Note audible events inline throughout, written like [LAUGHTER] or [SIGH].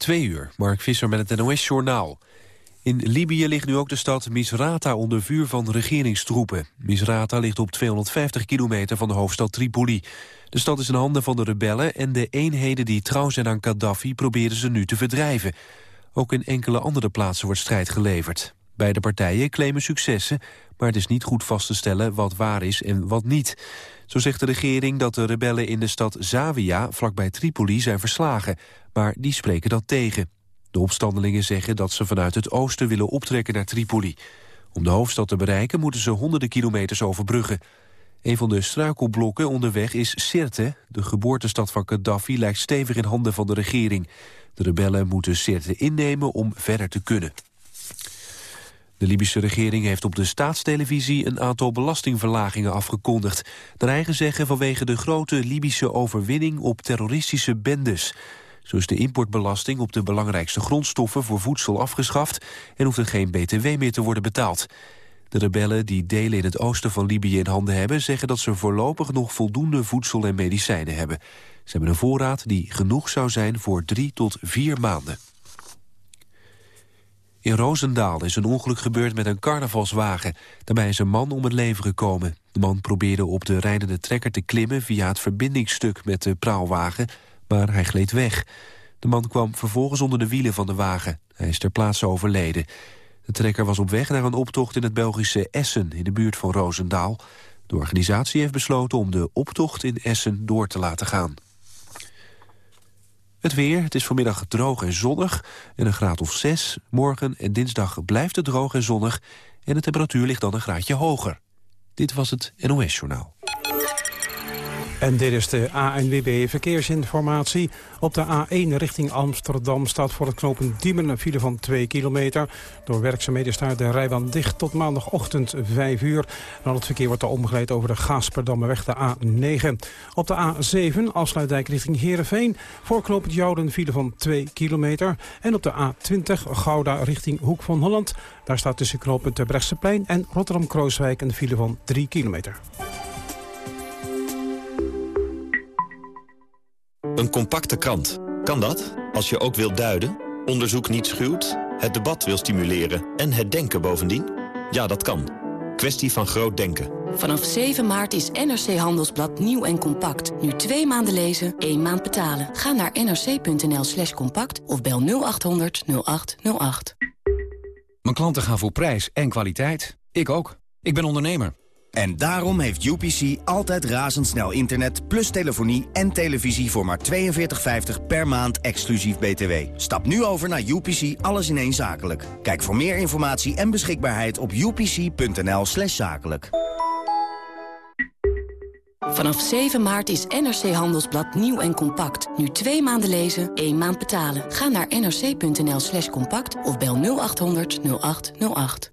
Twee uur, Mark Visser met het NOS-journaal. In Libië ligt nu ook de stad Misrata onder vuur van regeringstroepen. Misrata ligt op 250 kilometer van de hoofdstad Tripoli. De stad is in handen van de rebellen en de eenheden die trouw zijn aan Gaddafi proberen ze nu te verdrijven. Ook in enkele andere plaatsen wordt strijd geleverd. Beide partijen claimen successen, maar het is niet goed vast te stellen wat waar is en wat niet. Zo zegt de regering dat de rebellen in de stad Zawiya, vlakbij Tripoli, zijn verslagen. Maar die spreken dat tegen. De opstandelingen zeggen dat ze vanuit het oosten willen optrekken naar Tripoli. Om de hoofdstad te bereiken moeten ze honderden kilometers overbruggen. Een van de struikelblokken onderweg is Sirte. De geboortestad van Gaddafi lijkt stevig in handen van de regering. De rebellen moeten Sirte innemen om verder te kunnen. De Libische regering heeft op de staatstelevisie een aantal belastingverlagingen afgekondigd. De eigen zeggen vanwege de grote Libische overwinning op terroristische bendes. Zo is de importbelasting op de belangrijkste grondstoffen voor voedsel afgeschaft en hoeft er geen btw meer te worden betaald. De rebellen die delen in het oosten van Libië in handen hebben... zeggen dat ze voorlopig nog voldoende voedsel en medicijnen hebben. Ze hebben een voorraad die genoeg zou zijn voor drie tot vier maanden. In Roosendaal is een ongeluk gebeurd met een carnavalswagen. Daarbij is een man om het leven gekomen. De man probeerde op de rijdende trekker te klimmen... via het verbindingsstuk met de praalwagen, maar hij gleed weg. De man kwam vervolgens onder de wielen van de wagen. Hij is ter plaatse overleden. De trekker was op weg naar een optocht in het Belgische Essen... in de buurt van Roosendaal. De organisatie heeft besloten om de optocht in Essen door te laten gaan. Het weer, het is vanmiddag droog en zonnig en een graad of 6. Morgen en dinsdag blijft het droog en zonnig en de temperatuur ligt dan een graadje hoger. Dit was het NOS Journaal. En dit is de ANWB Verkeersinformatie. Op de A1 richting Amsterdam staat voor het knooppunt Diemen een file van 2 kilometer. Door werkzaamheden staat de rijbaan dicht tot maandagochtend 5 uur. Al het verkeer wordt er omgeleid over de Gaasperdammerweg, de A9. Op de A7 afsluitdijk richting Heerenveen. Voor knooppunt Jouden file van 2 kilometer. En op de A20 Gouda richting Hoek van Holland. Daar staat tussen knooppunt Brechtseplein en Rotterdam-Krooswijk een file van 3 kilometer. Een compacte krant. Kan dat? Als je ook wilt duiden, onderzoek niet schuwt, het debat wil stimuleren en het denken bovendien? Ja, dat kan. Kwestie van groot denken. Vanaf 7 maart is NRC Handelsblad nieuw en compact. Nu twee maanden lezen, één maand betalen. Ga naar nrc.nl slash compact of bel 0800 0808. Mijn klanten gaan voor prijs en kwaliteit. Ik ook. Ik ben ondernemer. En daarom heeft UPC altijd razendsnel internet... plus telefonie en televisie voor maar 42,50 per maand exclusief BTW. Stap nu over naar UPC Alles in één Zakelijk. Kijk voor meer informatie en beschikbaarheid op upc.nl slash zakelijk. Vanaf 7 maart is NRC Handelsblad nieuw en compact. Nu twee maanden lezen, één maand betalen. Ga naar nrc.nl slash compact of bel 0800 0808.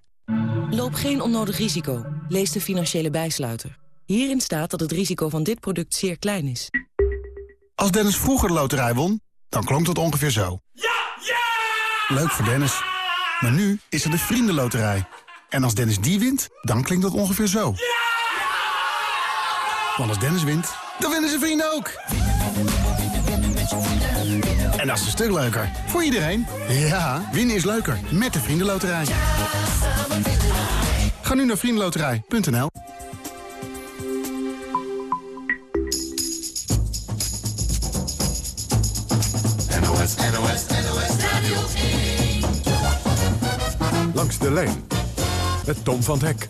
Loop geen onnodig risico. Lees de financiële bijsluiter. Hierin staat dat het risico van dit product zeer klein is. Als Dennis vroeger de loterij won, dan klonk dat ongeveer zo. Ja! Ja! Leuk voor Dennis. Maar nu is er de Vriendenloterij. En als Dennis die wint, dan klinkt dat ongeveer zo. Ja! Want als Dennis wint, dan winnen zijn vrienden ook. En dat is een stuk leuker. Voor iedereen. Ja, winnen is leuker. Met de Vriendenloterij. Ga nu naar vriendenloterij.nl NOS, NOS, NOS Radio 1. Langs de lijn. Met Tom van Hek.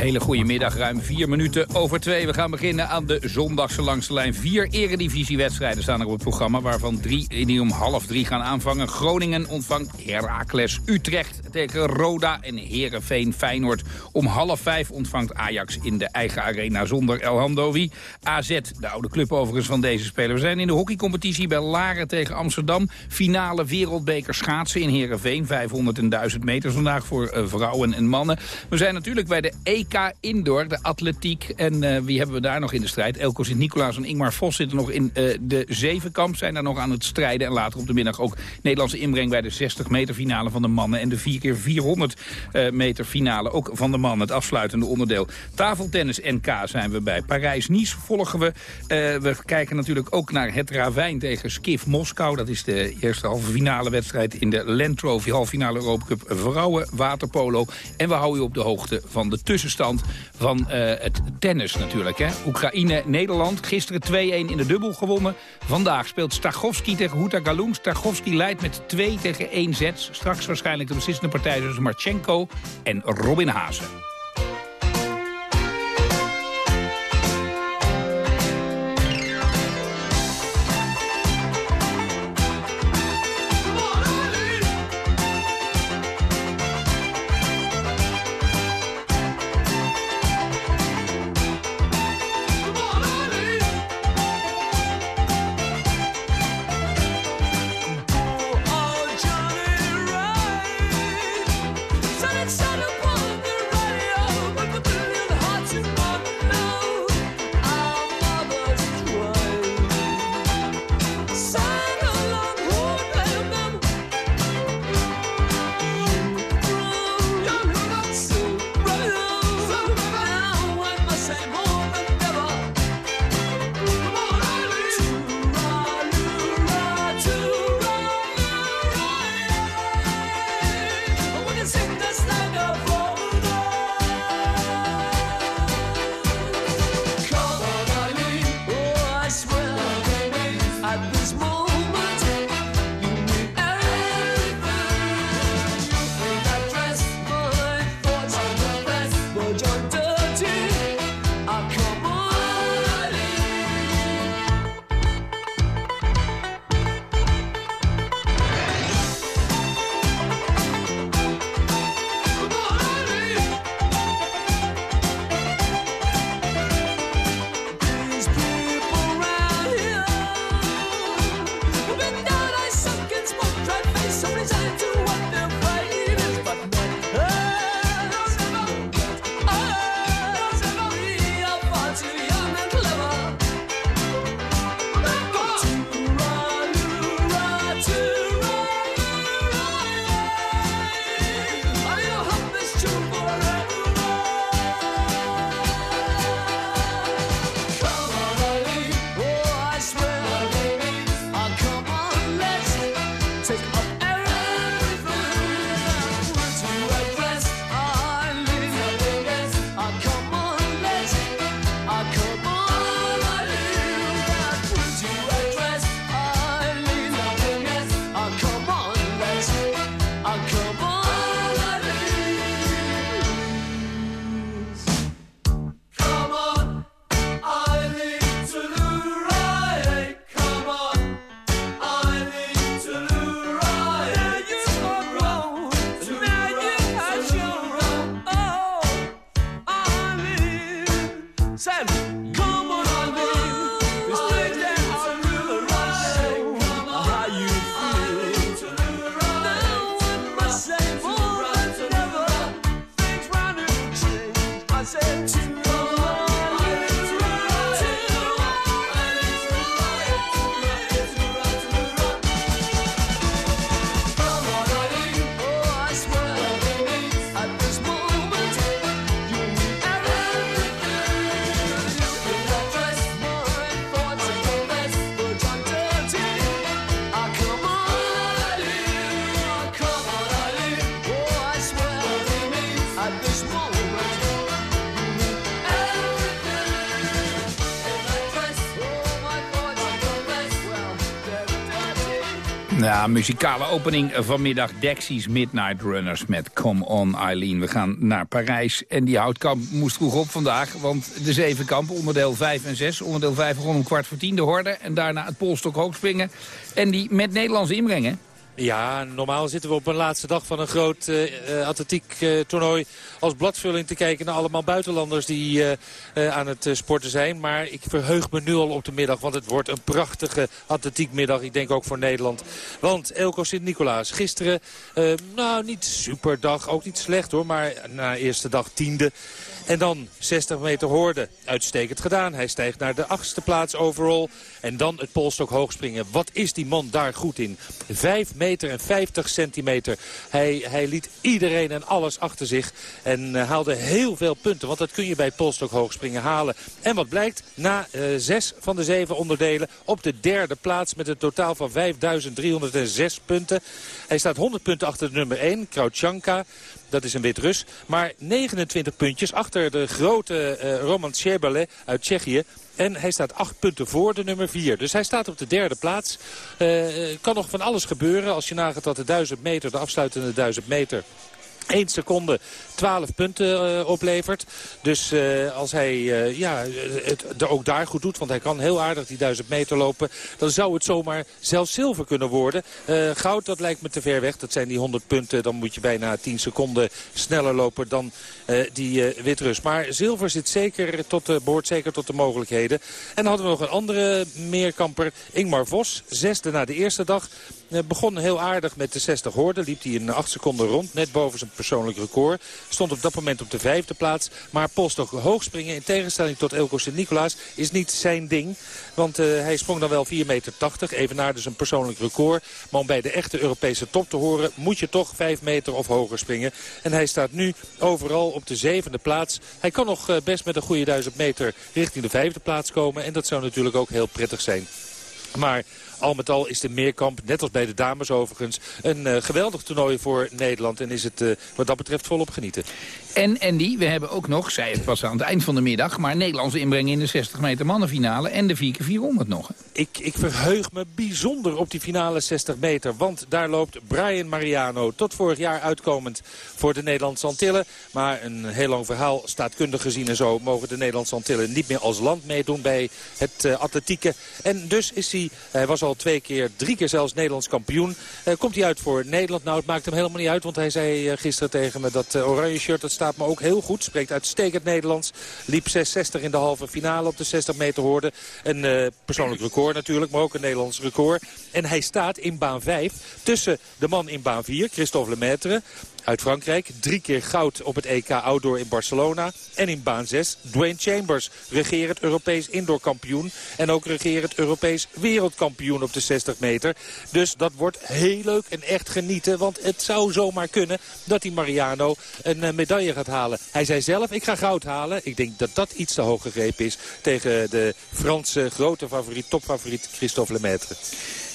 Hele goede middag, ruim vier minuten over twee. We gaan beginnen aan de zondagse langste lijn. Vier eredivisiewedstrijden staan er op het programma... waarvan drie die om half drie gaan aanvangen. Groningen ontvangt Heracles Utrecht tegen Roda en Herenveen Feyenoord. Om half vijf ontvangt Ajax in de eigen arena zonder El Handovi. AZ, de oude club overigens van deze speler. We zijn in de hockeycompetitie bij Laren tegen Amsterdam. Finale wereldbeker schaatsen in Herenveen. 500 en 1000 meter vandaag voor uh, vrouwen en mannen. We zijn natuurlijk bij de EK Indoor, de atletiek. En uh, wie hebben we daar nog in de strijd? Elko Sint-Nicolaas en Ingmar Vos zitten nog in uh, de zevenkamp. Zijn daar nog aan het strijden. En later op de middag ook Nederlandse inbreng bij de 60 meter finale van de mannen. En de 4 keer 400 meter finale ook van de mannen. Het afsluitende onderdeel. Tafeltennis NK zijn we bij. Parijs-Nice volgen we. we kijken natuurlijk ook naar het Ravijn tegen Skif Moskou. Dat is de eerste halve finale wedstrijd in de Land Trophy halve finale Europa Cup vrouwen waterpolo. En we houden u op de hoogte van de tussenstand van uh, het tennis natuurlijk. Hè. Oekraïne-Nederland, gisteren 2-1 in de dubbel gewonnen. Vandaag speelt Stachowski tegen Huta Galung. Stachowski leidt met 2 tegen 1 sets. Straks waarschijnlijk de beslissende partij tussen Marchenko en Robin Hazen. Ja, muzikale opening vanmiddag Dexys Midnight Runners met Come On Eileen. We gaan naar Parijs en die houtkamp moest vroeg op vandaag. Want de zevenkamp, onderdeel 5 en 6. Onderdeel 5 begon om kwart voor tien de horde. En daarna het polstok hoogspringen. En die met Nederlandse inbrengen. Ja, normaal zitten we op een laatste dag van een groot uh, atletiek uh, toernooi als bladvulling te kijken naar allemaal buitenlanders die aan het sporten zijn. Maar ik verheug me nu al op de middag, want het wordt een prachtige atletiekmiddag. Ik denk ook voor Nederland. Want Elko Sint-Nicolaas gisteren, nou niet superdag, ook niet slecht hoor, maar na eerste dag tiende. En dan 60 meter hoorde. Uitstekend gedaan. Hij stijgt naar de achtste plaats overall. En dan het polstok hoogspringen. Wat is die man daar goed in? 5 meter en 50 centimeter. Hij, hij liet iedereen en alles achter zich. En uh, haalde heel veel punten. Want dat kun je bij polstok hoogspringen halen. En wat blijkt? Na uh, zes van de zeven onderdelen op de derde plaats. Met een totaal van 5.306 punten. Hij staat 100 punten achter de nummer 1. Krautjanka. Dat is een Wit-Rus. Maar 29 puntjes achter de grote uh, Roman Sherbale uit Tsjechië. En hij staat acht punten voor de nummer 4. Dus hij staat op de derde plaats. Uh, kan nog van alles gebeuren als je nagaat dat de 1000 meter, de afsluitende 1000 meter... 1 seconde 12 punten uh, oplevert. Dus uh, als hij uh, ja, het ook daar goed doet, want hij kan heel aardig die 1000 meter lopen... dan zou het zomaar zelfs zilver kunnen worden. goud, dat lijkt me te ver weg. Dat zijn die 100 punten. Dan moet je bijna 10 seconden sneller lopen dan die Witrus. Maar zilver zit zeker tot de, behoort zeker tot de mogelijkheden. En dan hadden we nog een andere meerkamper, Ingmar Vos. Zesde na de eerste dag. Begon heel aardig met de 60 hoorden. Liep hij in 8 seconden rond, net boven zijn persoonlijk record. Stond op dat moment op de vijfde plaats. Maar polstok hoogspringen in tegenstelling tot Elko Sint-Nicolaas is niet zijn ding. Want uh, hij sprong dan wel 4,80 meter. Even naar dus een persoonlijk record. Maar om bij de echte Europese top te horen moet je toch 5 meter of hoger springen. En hij staat nu overal op de zevende plaats. Hij kan nog uh, best met een goede 1000 meter richting de vijfde plaats komen. En dat zou natuurlijk ook heel prettig zijn. Maar al met al is de meerkamp, net als bij de dames overigens, een uh, geweldig toernooi voor Nederland. En is het uh, wat dat betreft volop genieten. En Andy, we hebben ook nog, zei het pas aan het eind van de middag... maar Nederlandse inbreng in de 60 meter mannenfinale en de 4x400 nog. Ik, ik verheug me bijzonder op die finale 60 meter. Want daar loopt Brian Mariano tot vorig jaar uitkomend voor de Nederlandse Antillen. Maar een heel lang verhaal, staatkundig gezien en zo... mogen de Nederlandse Antillen niet meer als land meedoen bij het uh, atletieke. En dus is hij, hij was al twee keer, drie keer zelfs Nederlands kampioen. Uh, komt hij uit voor Nederland? Nou, het maakt hem helemaal niet uit. Want hij zei uh, gisteren tegen me dat oranje shirt... dat staat me ook heel goed. Spreekt uitstekend Nederlands. Liep 6,60 in de halve finale op de 60 meter hoorde. Een persoonlijk record natuurlijk, maar ook een Nederlands record. En hij staat in baan 5 tussen de man in baan 4, Christophe Lemaitre uit Frankrijk. Drie keer goud op het EK Outdoor in Barcelona. En in baan 6 Dwayne Chambers, regerend Europees indoorkampioen. En ook regerend Europees wereldkampioen op de 60 meter. Dus dat wordt heel leuk en echt genieten. Want het zou zomaar kunnen dat die Mariano een uh, medaille gaat halen. Hij zei zelf, ik ga goud halen. Ik denk dat dat iets te hoog gegrepen is tegen de Franse grote favoriet, topfavoriet Christophe Lemaitre.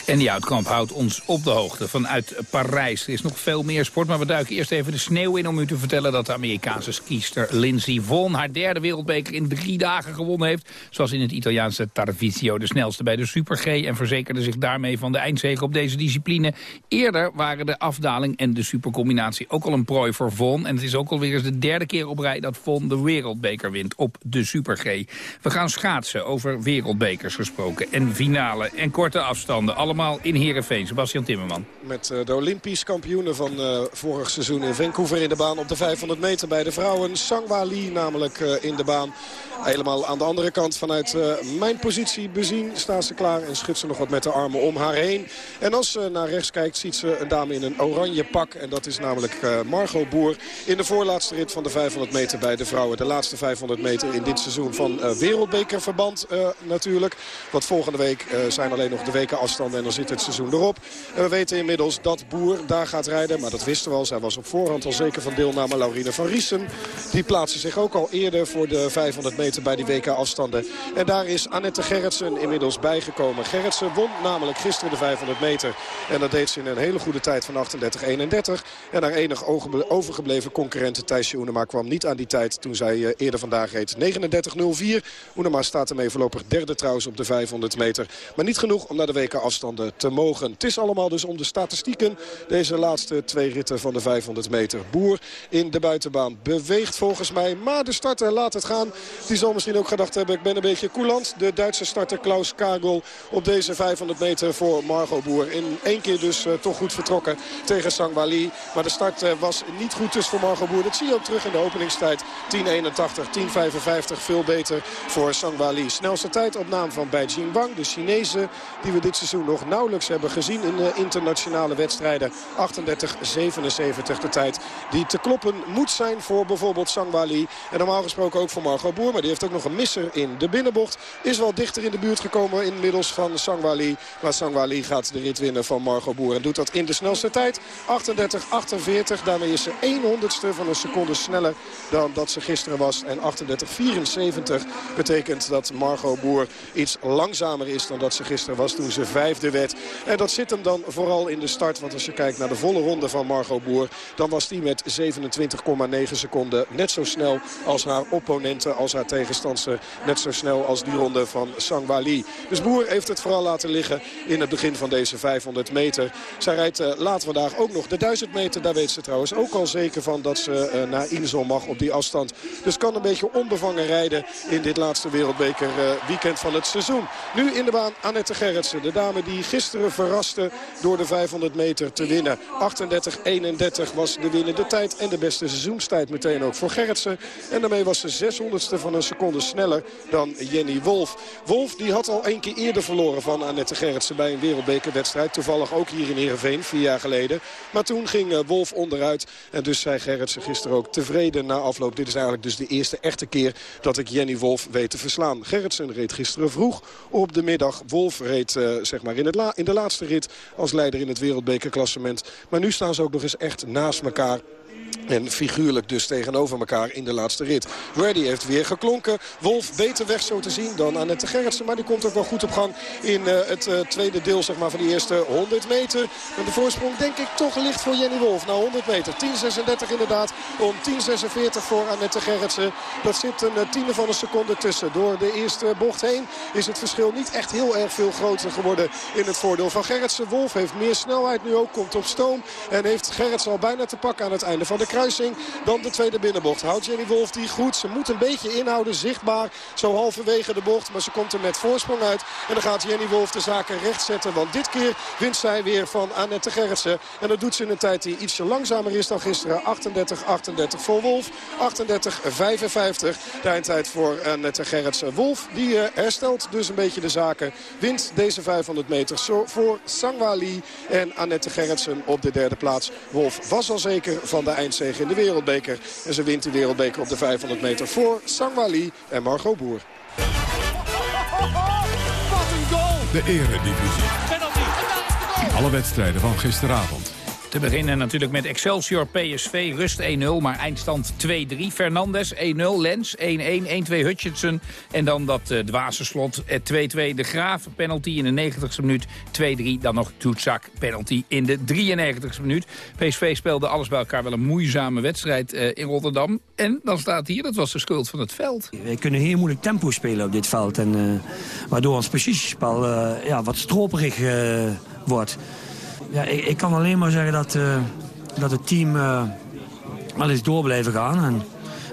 En die uitkamp houdt ons op de hoogte vanuit Parijs. Er is nog veel meer sport, maar we duiken eerst even de sneeuw in... om u te vertellen dat de Amerikaanse skiester Lindsey Vonn... haar derde wereldbeker in drie dagen gewonnen heeft. Zoals in het Italiaanse Tarvisio de snelste bij de Super G... en verzekerde zich daarmee van de eindzege op deze discipline. Eerder waren de afdaling en de supercombinatie ook al een prooi voor Vonn. En het is ook alweer eens de derde keer op rij dat Vonn de wereldbeker wint op de Super G. We gaan schaatsen over wereldbekers gesproken en finale en korte afstanden. Allemaal allemaal in Heerenveen. Sebastian Timmerman. Met uh, de Olympisch kampioenen van uh, vorig seizoen in Vancouver in de baan. Op de 500 meter bij de vrouwen. Sangwa Lee namelijk uh, in de baan. Helemaal aan de andere kant vanuit mijn positie bezien staat ze klaar. En schudt ze nog wat met de armen om haar heen. En als ze naar rechts kijkt ziet ze een dame in een oranje pak. En dat is namelijk Margot Boer. In de voorlaatste rit van de 500 meter bij de vrouwen. De laatste 500 meter in dit seizoen van wereldbekerverband natuurlijk. Want volgende week zijn alleen nog de weken afstanden dan zit het seizoen erop. En we weten inmiddels dat Boer daar gaat rijden. Maar dat wisten we al. Zij was op voorhand al zeker van deelname. Laurine van Riesen. Die plaatste zich ook al eerder voor de 500 meter bij die WK-afstanden. En daar is Annette Gerritsen inmiddels bijgekomen. Gerritsen won namelijk gisteren de 500 meter. En dat deed ze in een hele goede tijd van 38-31. En haar enig overgebleven concurrent Thijsje Oenema kwam niet aan die tijd toen zij eh, eerder vandaag reed. 39-04. Oenema staat ermee voorlopig derde trouwens op de 500 meter. Maar niet genoeg om naar de WK-afstand te mogen. Het is allemaal dus om de statistieken. Deze laatste twee ritten van de 500 meter. Boer in de buitenbaan beweegt volgens mij. Maar de starter laat het gaan. Die zal misschien ook gedacht hebben, ik ben een beetje coulant. De Duitse starter Klaus Kagel op deze 500 meter voor Margot Boer. In één keer dus uh, toch goed vertrokken tegen Sangwali. Maar de start uh, was niet goed dus voor Margot Boer. Dat zie je ook terug in de openingstijd. 10.81, 10.55, veel beter voor Sangwali. Snelste tijd op naam van Bai Wang, de Chinese... die we dit seizoen nog nauwelijks hebben gezien in de internationale wedstrijden. 38-77 de tijd die te kloppen moet zijn voor bijvoorbeeld Sangwali. En normaal gesproken ook voor Margot Boer. Maar die heeft ook nog een misser in de binnenbocht. Is wel dichter in de buurt gekomen inmiddels van Sangwali. Maar Sangwali gaat de rit winnen van Margot Boer. En doet dat in de snelste tijd. 38-48. Daarmee is ze 100ste van een seconde sneller dan dat ze gisteren was. En 38-74 betekent dat Margot Boer iets langzamer is dan dat ze gisteren was toen ze vijfde En dat zit hem dan vooral in de start. Want als je kijkt naar de volle ronde van Margot Boer... dan was die met 27,9 seconden net zo snel als haar opponenten, als haar tegenstander. Net zo snel als die ronde van Sangwali. Dus Boer heeft het vooral laten liggen in het begin van deze 500 meter. Zij rijdt uh, later vandaag ook nog de 1000 meter. Daar weet ze trouwens ook al zeker van dat ze uh, naar Insel mag op die afstand. Dus kan een beetje onbevangen rijden in dit laatste wereldbeker weekend van het seizoen. Nu in de baan Annette Gerritsen. De dame die gisteren verraste door de 500 meter te winnen. 38-31 was de winnende tijd en de beste seizoenstijd meteen ook voor Gerritsen. En daarmee was ze 600ste van een seconde sneller dan Jenny Wolf. Wolf die had al één keer eerder verloren van Annette Gerritsen bij een wereldbekerwedstrijd. Toevallig ook hier in Heerenveen, vier jaar geleden. Maar toen ging uh, Wolf onderuit. En dus zei Gerritsen gisteren ook tevreden na afloop. Dit is eigenlijk dus de eerste echte keer dat ik Jenny Wolf weet te verslaan. Gerritsen reed gisteren vroeg op de middag. Wolf reed uh, zeg maar in, la in de laatste rit als leider in het wereldbekerklassement. Maar nu staan ze ook nog eens echt naast elkaar. En figuurlijk dus tegenover elkaar in de laatste rit. Ready heeft weer geklonken. Wolf beter weg zo te zien dan Annette Gerritsen. Maar die komt ook wel goed op gang in uh, het uh, tweede deel zeg maar, van die eerste 100 meter. En de voorsprong denk ik toch ligt voor Jenny Wolf. Nou 100 meter. 10.36 inderdaad. Om 10.46 voor Annette Gerritsen. Dat zit een uh, tiende van een seconde tussen. Door de eerste bocht heen is het verschil niet echt heel erg veel groter geworden in het voordeel van Gerritsen. Wolf heeft meer snelheid nu ook. Komt op stoom. En heeft Gerritsen al bijna te pakken aan het einde van de kruising dan de tweede binnenbocht. Houdt Jenny Wolf die goed. Ze moet een beetje inhouden, zichtbaar. Zo halverwege de bocht, maar ze komt er met voorsprong uit. En dan gaat Jenny Wolf de zaken recht zetten. Want dit keer wint zij weer van Annette Gerritsen. En dat doet ze in een tijd die ietsje langzamer is dan gisteren. 38-38 voor Wolf. 38-55 de eindtijd voor Annette Gerritsen. Wolf die uh, herstelt dus een beetje de zaken. Wint deze 500 meter voor Sangwali en Annette Gerritsen op de derde plaats. Wolf was al zeker van de eindzege in de wereldbeker. En ze wint de wereldbeker op de 500 meter voor Sangwali en Margot Boer. Wat een goal! De eredivisie. Penalty. Alle wedstrijden van gisteravond. Te beginnen natuurlijk met Excelsior PSV, rust 1-0, maar eindstand 2-3. Fernandes 1-0, Lens 1-1, 1-2 Hutchinson. En dan dat uh, dwaze slot 2-2 De Graaf, penalty in de 90ste minuut. 2-3, dan nog Toetsak, penalty in de 93ste minuut. PSV speelde alles bij elkaar wel een moeizame wedstrijd uh, in Rotterdam. En dan staat hier, dat was de schuld van het veld. Wij kunnen heel moeilijk tempo spelen op dit veld. En, waardoor ons positiespel ja, wat stroperig wordt. Ja, ik, ik, kan alleen maar zeggen dat, uh, dat het team uh, wel eens door blijven gaan. En,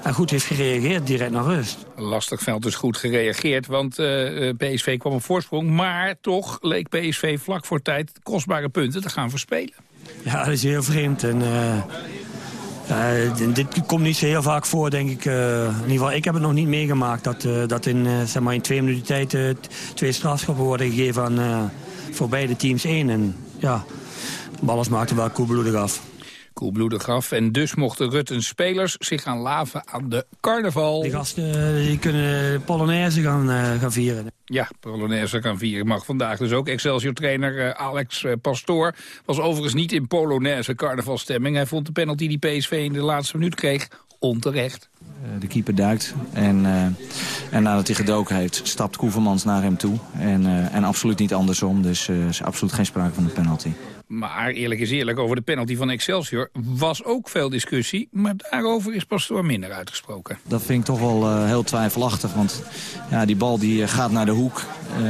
en, goed heeft gereageerd direct naar rust. Lastig veld dus goed gereageerd, want uh, PSV kwam op voorsprong. Maar toch leek PSV vlak voor tijd kostbare punten te gaan verspelen. Ja, dat is heel vreemd. En, dit komt niet zo heel vaak voor, denk ik. in ieder geval, ik heb het nog niet meegemaakt dat, dat in, zeg maar in twee minuten tijd twee strafschoppen worden gegeven aan, voor beide teams één. En ja, Ballas maakte wel koelbloedig af. Koelbloedig af. En dus mochten Ruttens spelers zich gaan laven aan de carnaval. Die gasten die kunnen Polonaise gaan, uh, gaan vieren. Ja, Polonaise gaan vieren mag vandaag dus ook. Excelsior-trainer uh, Alex uh, Pastoor was overigens niet in Polonaise carnavalstemming. Hij vond de penalty die PSV in de laatste minuut kreeg onterecht. De keeper duikt en, en nadat hij gedoken heeft stapt Koevermans naar hem toe. En, en absoluut niet andersom, dus er is absoluut geen sprake van een penalty. Maar eerlijk is eerlijk, over de penalty van Excelsior was ook veel discussie. Maar daarover is Pastoor minder uitgesproken. Dat vind ik toch wel uh, heel twijfelachtig. Want ja, die bal die gaat naar de hoek. Uh,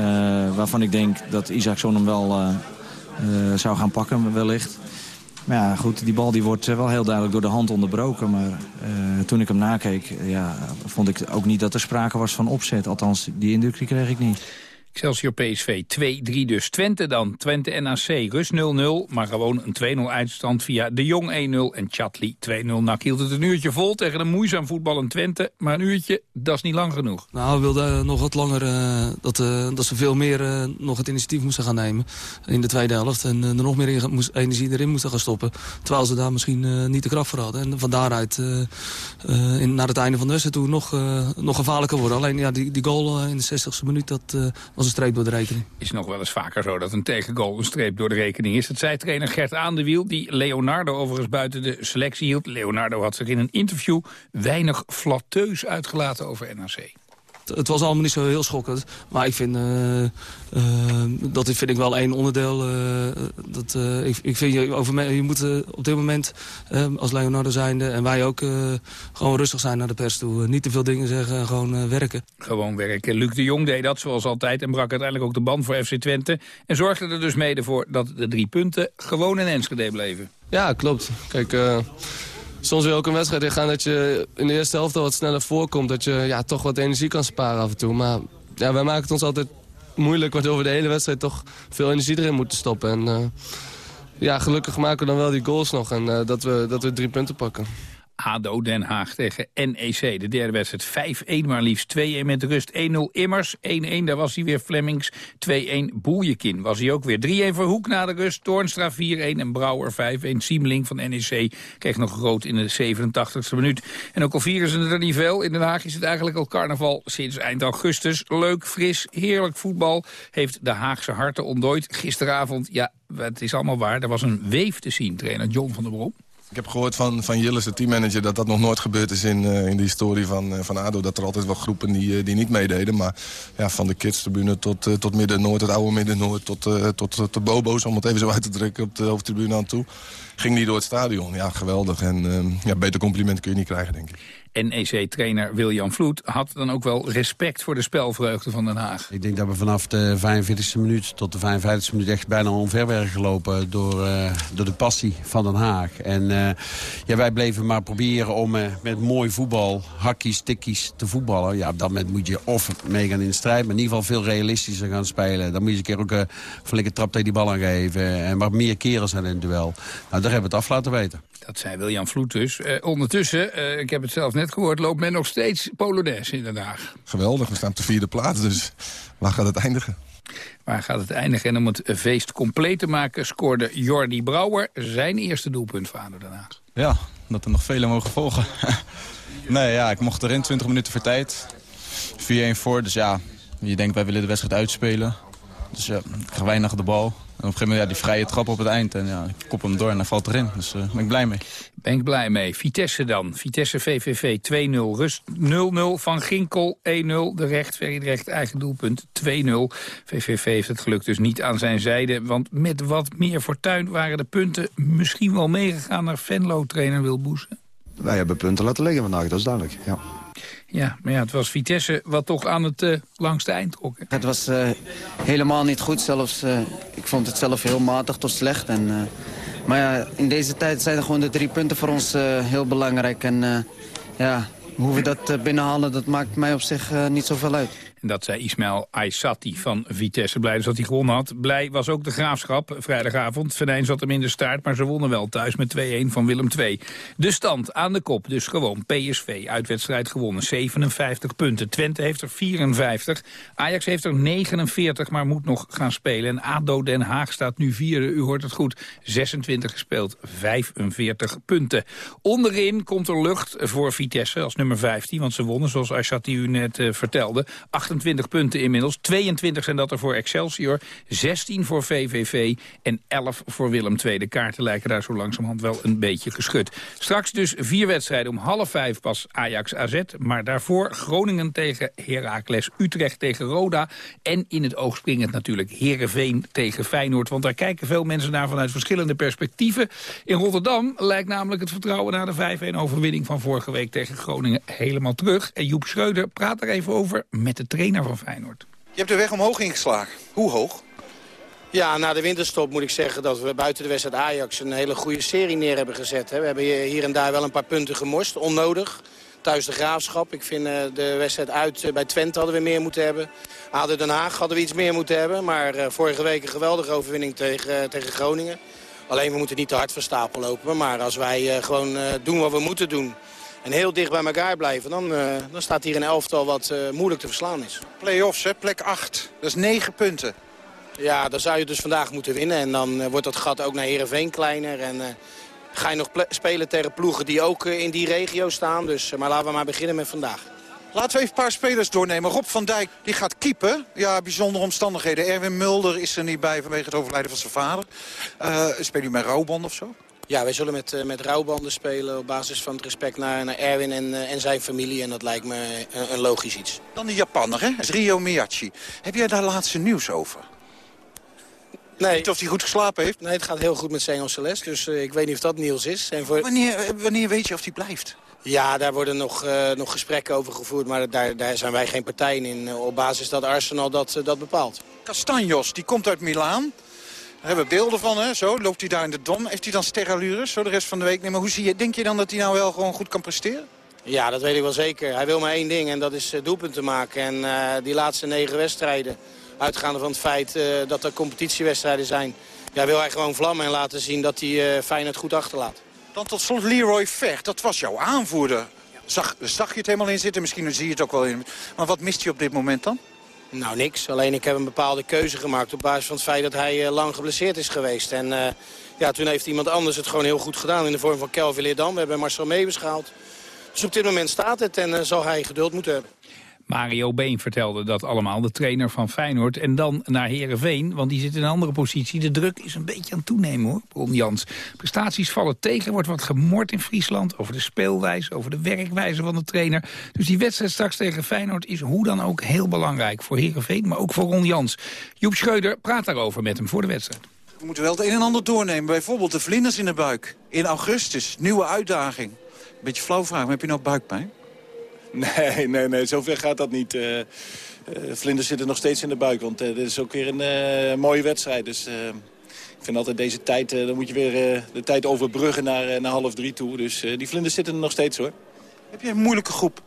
waarvan ik denk dat Isaacson hem wel zou gaan pakken wellicht. Maar ja, goed, die bal die wordt wel heel duidelijk door de hand onderbroken. Maar toen ik hem nakeek, ja, vond ik ook niet dat er sprake was van opzet. Althans, die indruk kreeg ik niet. Excelsior PSV 2-3 dus. Twente dan. Twente NAC. Rust 0-0. Maar gewoon een 2-0 uitstand via De Jong 1-0 en Chatli 2-0. Nou hield het een uurtje vol tegen een moeizaam voetbal in Twente. Maar een uurtje, dat is niet lang genoeg. Nou, we wilden nog wat langer uh, dat, uh, dat ze veel meer nog het initiatief moesten gaan nemen in de tweede helft. En er nog meer moest, energie erin moesten gaan stoppen. Terwijl ze daar misschien niet de kracht voor hadden. En van daaruit in, naar het einde van de wedstrijd toe nog, nog gevaarlijker worden. Alleen ja, die, die goal in de 60ste minuut, dat was een streep door de rekening. Is nog wel eens vaker zo dat een tegengoal een streep door de rekening is. Dat zei trainer Gert Aandewiel, die Leonardo overigens buiten de selectie hield. Leonardo had zich in een interview weinig flatteus uitgelaten over NAC het was allemaal niet zo heel schokkend. Maar ik vind, uh, uh, dat vind ik wel één onderdeel. Uh, dat, ik, ik vind, je, over, je moet op dit moment, als Leonardo zijnde... en wij ook gewoon rustig zijn naar de pers toe. niet te veel dingen zeggen en gewoon werken. Gewoon werken. Luc de Jong deed dat zoals altijd... en brak uiteindelijk ook de band voor FC Twente. En zorgde er dus mede voor dat de drie punten gewoon in Enschede bleven. Ja, klopt. Kijk soms wil ook een wedstrijd ingaan dat je in de eerste helft al wat sneller voorkomt. Dat je ja, toch wat energie kan sparen af en toe. Maar ja, wij maken het ons altijd moeilijk, waardoor we de hele wedstrijd toch veel energie erin moeten stoppen. En uh, ja, gelukkig maken we dan wel die goals nog en uh, dat, we, dat we drie punten pakken. ADO Den Haag tegen NEC. De derde wedstrijd 5-1, maar liefst 2-1 met rust. 1-0 Immers, 1-1, daar was hij weer Flemings. 2-1 Boejekin was hij ook weer. 3-1 voor Hoek na de rust. Toornstra 4-1 en Brouwer 5-1. Siemeling van NEC kreeg nog rood in de 87e minuut. En ook al vieren ze er niet veel. In Den Haag is het eigenlijk al carnaval sinds eind augustus. Leuk, fris, heerlijk voetbal heeft de Haagse harten ontdooid. Gisteravond, ja, het is allemaal waar. Er was een weef te zien, trainer John van der Brom. Ik heb gehoord van, van Jillis, de teammanager, dat dat nog nooit gebeurd is in, uh, in de historie van, uh, van ADO. Dat er altijd wel groepen die, uh, die niet meededen. Maar ja, van de kidstribune tot, tot Midden-Noord, het oude Midden-Noord... tot, tot, de bobo's, om het even zo uit te drukken, op de hoofdtribune aan toe. Ging die door het stadion. Ja, geweldig. En ja, beter compliment kun je niet krijgen, denk ik. NEC-trainer William Vloed had dan ook wel respect voor de spelvreugde van Den Haag. Ik denk dat we vanaf de 45e minuut tot de 55e minuut echt bijna onver werden gelopen door, uh, door de passie van Den Haag. En uh, ja, wij bleven maar proberen om uh, met mooi voetbal, hakkies, tikkies te voetballen. Ja, op dat moment moet je of meegaan in de strijd, maar in ieder geval veel realistischer gaan spelen. Dan moet je een keer ook een flinke trap tegen die bal aan geven. En maar meer keren zijn in het duel. Nou, daar hebben we het af laten weten. Dat zei William Vloed dus. ondertussen, ik heb het zelf net net gehoord, loopt men nog steeds Polonaise in Den Haag. Geweldig, we staan op de vierde plaats, dus waar gaat het eindigen? Waar gaat het eindigen? En om het feest compleet te maken scoorde Jordi Brouwer zijn eerste doelpunt voor ADO Den Haag. Ja, dat er nog vele mogen volgen. [LAUGHS] nee, ja, ik mocht erin, 20 minuten voor tijd. 4-1 voor, dus ja, je denkt wij willen de wedstrijd uitspelen. Dus ja, ik ga weinig de bal. Op een gegeven moment ja, die vrije trap op het eind. En ja, ik kop hem door en hij valt erin. Dus daar uh, ben ik blij mee. Ben ik blij mee. Vitesse dan. Vitesse VVV 2-0. Rust 0-0. Van Ginkel 1-0. De recht, recht, eigen doelpunt 2-0. VVV heeft het geluk dus niet aan zijn zijde. Want met wat meer fortuin waren de punten misschien wel meegegaan naar Venlo-trainer Wilboesen. Wij hebben punten laten liggen vandaag, dat is duidelijk. Ja. Ja, maar ja, het was Vitesse wat toch aan het uh, langste eind trok. Het was uh, helemaal niet goed. Zelfs, uh, ik vond het zelf heel matig tot slecht. En, maar ja, in deze tijd zijn er gewoon de drie punten voor ons heel belangrijk. En ja, hoe we dat binnenhalen, dat maakt mij op zich niet zoveel uit. En dat zei Ismail Aysati van Vitesse. Blij dus dat hij gewonnen had. Blij was ook de Graafschap vrijdagavond. Venijn zat hem in de staart, maar ze wonnen wel thuis met 2-1 van Willem II. De stand aan de kop, dus gewoon PSV. Uitwedstrijd gewonnen, 57 punten. Twente heeft er 54. Ajax heeft er 49, maar moet nog gaan spelen. En ADO Den Haag staat nu vierde. U hoort het goed. 26 gespeeld, 45 punten. Onderin komt er lucht voor Vitesse als nummer 15. Want ze wonnen, zoals Aysati u net uh, vertelde. 28 punten inmiddels. 22 zijn dat er voor Excelsior, 16 voor VVV en 11 voor Willem II. De kaarten lijken daar zo langzamerhand wel een beetje geschud. Straks dus vier wedstrijden. Om half vijf pas Ajax AZ. Maar daarvoor Groningen tegen Heracles, Utrecht tegen Roda. En in het oog springend natuurlijk Herenveen tegen Feyenoord. Want daar kijken veel mensen naar vanuit verschillende perspectieven. In Rotterdam lijkt namelijk het vertrouwen na de 5-1 overwinning van vorige week tegen Groningen helemaal terug. En Joep Schreuder praat er even over met de trainer van Feyenoord. Je hebt de weg omhoog ingeslagen. Hoe hoog? Ja, na de winterstop moet ik zeggen dat we buiten de wedstrijd Ajax een hele goede serie neer hebben gezet. Hè. We hebben hier en daar wel een paar punten gemorst, onnodig. Thuis de Graafschap. Ik vind uh, de wedstrijd uit uh, bij Twente hadden we meer moeten hebben. ADO Den Haag hadden we iets meer moeten hebben. Maar uh, vorige week een geweldige overwinning tegen, tegen Groningen. Alleen we moeten niet te hard van stapel lopen. Maar als wij gewoon doen wat we moeten doen en heel dicht bij elkaar blijven... dan, uh, dan staat hier een elftal wat uh, moeilijk te verslaan is. Play-offs, hè? plek 8. Dat is 9 punten. Ja, dan zou je dus vandaag moeten winnen. En dan uh, wordt dat gat ook naar Heerenveen kleiner. En ga je nog spelen tegen ploegen die ook in die regio staan. Dus, maar laten we maar beginnen met vandaag. Laten we even een paar spelers doornemen. Rob van Dijk die gaat keepen. Ja, bijzondere omstandigheden. Erwin Mulder is er niet bij vanwege het overlijden van zijn vader. Speel je met rouwband of zo? Ja, wij zullen met, uh, met rouwbanden spelen op basis van het respect naar, naar Erwin en, uh, en zijn familie. En dat lijkt me een, een logisch iets. Dan de Japanner, hè? Rio Miyachi. Heb jij daar laatste nieuws over? Nee. Niet of hij goed geslapen heeft? Nee, het gaat heel goed met Sengon Celeste. Dus uh, ik weet niet of dat nieuws is. En voor... wanneer, wanneer weet je of hij blijft? Ja, daar worden nog, uh, nog gesprekken over gevoerd. Maar daar, daar zijn wij geen partijen in. Op basis dat Arsenal dat, dat bepaalt. Castanjos, die komt uit Milaan. Daar hebben we beelden van, hè? Zo, loopt hij daar in de dom. Heeft hij dan sterallures zo de rest van de week? Nee, maar hoe zie je, denk je dan dat hij nou wel gewoon goed kan presteren? Ja, dat weet ik wel zeker. Hij wil maar één ding en dat is doelpunten maken. En uh, die laatste negen wedstrijden, uitgaande van het feit uh, dat er competitiewedstrijden zijn... Ja, wil hij gewoon vlammen en laten zien dat hij uh, Feyenoord goed achterlaat. Dan tot slot Leroy Vecht, dat was jouw aanvoerder. Zag, zag je het helemaal in zitten? Misschien zie je het ook wel in. Maar wat mist hij op dit moment dan? Nou, niks. Alleen ik heb een bepaalde keuze gemaakt op basis van het feit dat hij uh, lang geblesseerd is geweest. En uh, ja, toen heeft iemand anders het gewoon heel goed gedaan in de vorm van Kelvin Leerdam. We hebben Marcel Meeuwis. Dus op dit moment staat het en uh, zal hij geduld moeten hebben. Mario Been vertelde dat allemaal, de trainer van Feyenoord. En dan naar Herenveen, want die zit in een andere positie. De druk is een beetje aan het toenemen hoor, Ron Jans. Prestaties vallen tegen, wordt wat gemord in Friesland... over de speelwijze, over de werkwijze van de trainer. Dus die wedstrijd straks tegen Feyenoord is hoe dan ook heel belangrijk... voor Herenveen, maar ook voor Ron Jans. Joep Schreuder praat daarover met hem voor de wedstrijd. We moeten wel het een en ander doornemen. Bijvoorbeeld de vlinders in de buik. In augustus, nieuwe uitdaging. Beetje flauw vraag, maar heb je nou buikpijn? [LAUGHS] Nee, nee, nee, zover gaat dat niet. Uh, vlinders zitten nog steeds in de buik, want uh, dit is ook weer een mooie wedstrijd. Dus ik vind altijd deze tijd, dan moet je weer de tijd overbruggen naar, naar half drie toe. Dus die vlinders zitten er nog steeds hoor. Heb jij een moeilijke groep?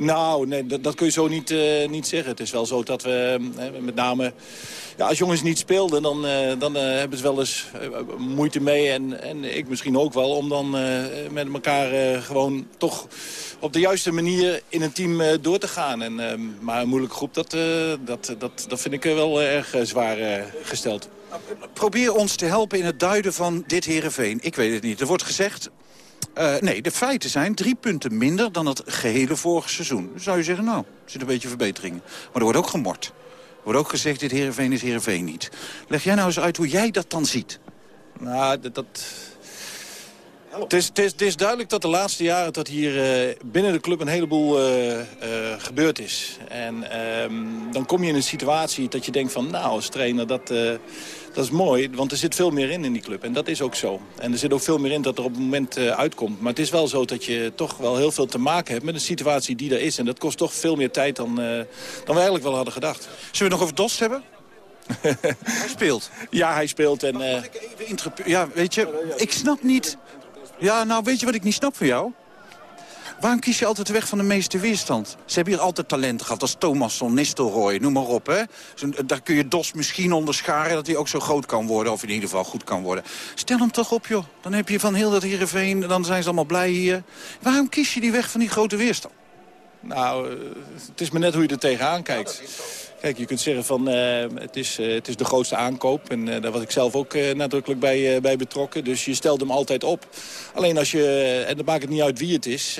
Nou, nee, dat, kun je zo niet, uh, niet zeggen. Het is wel zo dat we uh, met name... Ja, als jongens niet speelden, dan, uh, dan hebben ze wel eens moeite mee. En, en ik misschien ook wel, om dan met elkaar gewoon toch op de juiste manier in een team door te gaan. En, maar een moeilijke groep, dat, dat, dat, dat vind ik wel erg zwaar gesteld. Probeer ons te helpen in het duiden van dit Heerenveen. Ik weet het niet. Er wordt gezegd, uh, nee, de feiten zijn drie punten minder dan het gehele vorige seizoen. Dan zou je zeggen, nou, er zit een beetje verbeteringen. Maar er wordt ook gemord. Er wordt ook gezegd, dit Heerenveen is Heerenveen niet. Leg jij nou eens uit hoe jij dat dan ziet? Nou, dat... dat... Het is, het, is, het is, duidelijk dat de laatste jaren dat hier uh, binnen de club een heleboel uh, uh, gebeurd is. En ehm, dan kom je in een situatie dat je denkt van, nou, als trainer, dat, dat is mooi, want er zit veel meer in in die club. En dat is ook zo. En er zit ook veel meer in dat er op het moment uh, uitkomt. Maar het is wel zo dat je toch wel heel veel te maken hebt met een situatie die er is. En dat kost toch veel meer tijd dan, uh, dan we eigenlijk wel hadden gedacht. Zullen we het nog over Dost hebben? [LAUGHS] hij speelt. Ja, hij speelt. En, uh... ja, weet je, ik snap niet... Ja, nou, weet je wat ik niet snap van jou? Waarom kies je altijd de weg van de meeste weerstand? Ze hebben hier altijd talenten gehad, als Thomasson, Nistelrooy, noem maar op. Hè? Daar kun je Dos misschien onderscharen dat hij ook zo groot kan worden. Of in ieder geval goed kan worden. Stel hem toch op, joh. Dan heb je van heel dat Heerenveen, dan zijn ze allemaal blij hier. Waarom kies je die weg van die grote weerstand? Nou, het is maar net hoe je er tegenaan kijkt. Kijk, je kunt zeggen van uh, het, is, uh, het is de grootste aankoop. En uh, daar was ik zelf ook nadrukkelijk bij, bij betrokken. Dus je stelt hem altijd op. Alleen als je, en dat maakt het niet uit wie het is...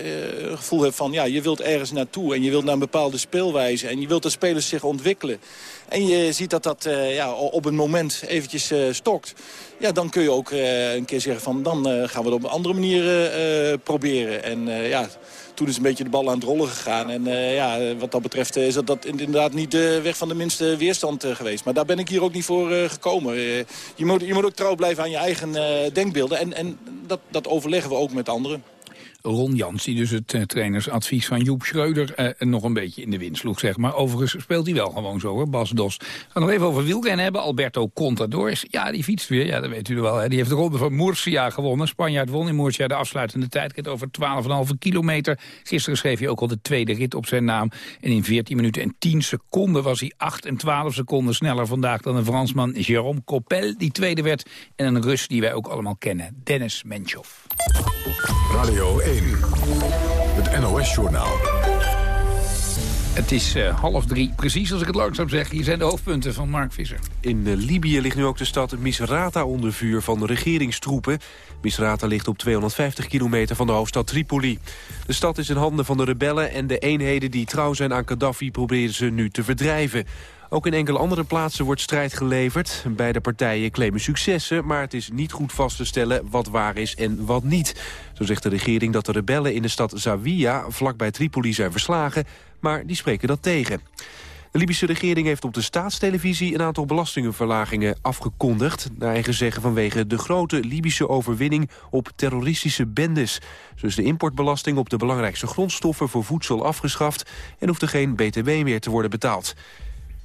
een gevoel hebt van ja, je wilt ergens naartoe. En je wilt naar een bepaalde speelwijze. En je wilt dat spelers zich ontwikkelen. En je ziet dat dat ja, op een moment eventjes stokt. Ja, dan kun je ook een keer zeggen van dan gaan we het op een andere manier proberen. En ja toen is een beetje de bal aan het rollen gegaan. En uh, ja, wat dat betreft is dat, dat inderdaad niet de weg van de minste weerstand uh, geweest. Maar daar ben ik hier ook niet voor gekomen. je, moet, je moet ook trouw blijven aan je eigen denkbeelden. En, en dat, dat overleggen we ook met anderen. Ron Jans, die dus het uh, trainersadvies van Joep Schreuder uh, nog een beetje in de wind sloeg, zeg maar. Overigens speelt hij wel gewoon zo, hoor, Bas Dos. We gaan nog even over wielrennen hebben. Alberto Contador, ja, die fietst weer, ja, dat weet u wel. Hè. Die heeft de ronde van Murcia gewonnen. Spanjaard won in Murcia de afsluitende tijdrit over 12,5 kilometer. Gisteren schreef hij ook al de tweede rit op zijn naam. En in 14 minuten en 10 seconden was hij 8 en 12 seconden sneller vandaag dan een Fransman Jérôme Coppel, die tweede werd. En een Rus die wij ook allemaal kennen, Dennis Menchov. Radio 1, het NOS-journaal. Het is uh, half drie, precies als ik het langzaam zeg. Hier zijn de hoofdpunten van Mark Visser. In uh, Libië ligt nu ook de stad Misrata onder vuur van regeringstroepen. Misrata ligt op 250 kilometer van de hoofdstad Tripoli. De stad is in handen van de rebellen en de eenheden die trouw zijn aan Gaddafi... proberen ze nu te verdrijven. Ook in enkele andere plaatsen wordt strijd geleverd. Beide partijen claimen successen, maar het is niet goed vast te stellen wat waar is en wat niet. Zo zegt de regering dat de rebellen in de stad Zawiya vlakbij Tripoli zijn verslagen, maar die spreken dat tegen. De Libische regering heeft op de staatstelevisie een aantal belastingenverlagingen afgekondigd. Naar eigen zeggen vanwege de grote Libische overwinning op terroristische bendes. Zo is de importbelasting op de belangrijkste grondstoffen voor voedsel afgeschaft en hoeft er geen btw meer te worden betaald.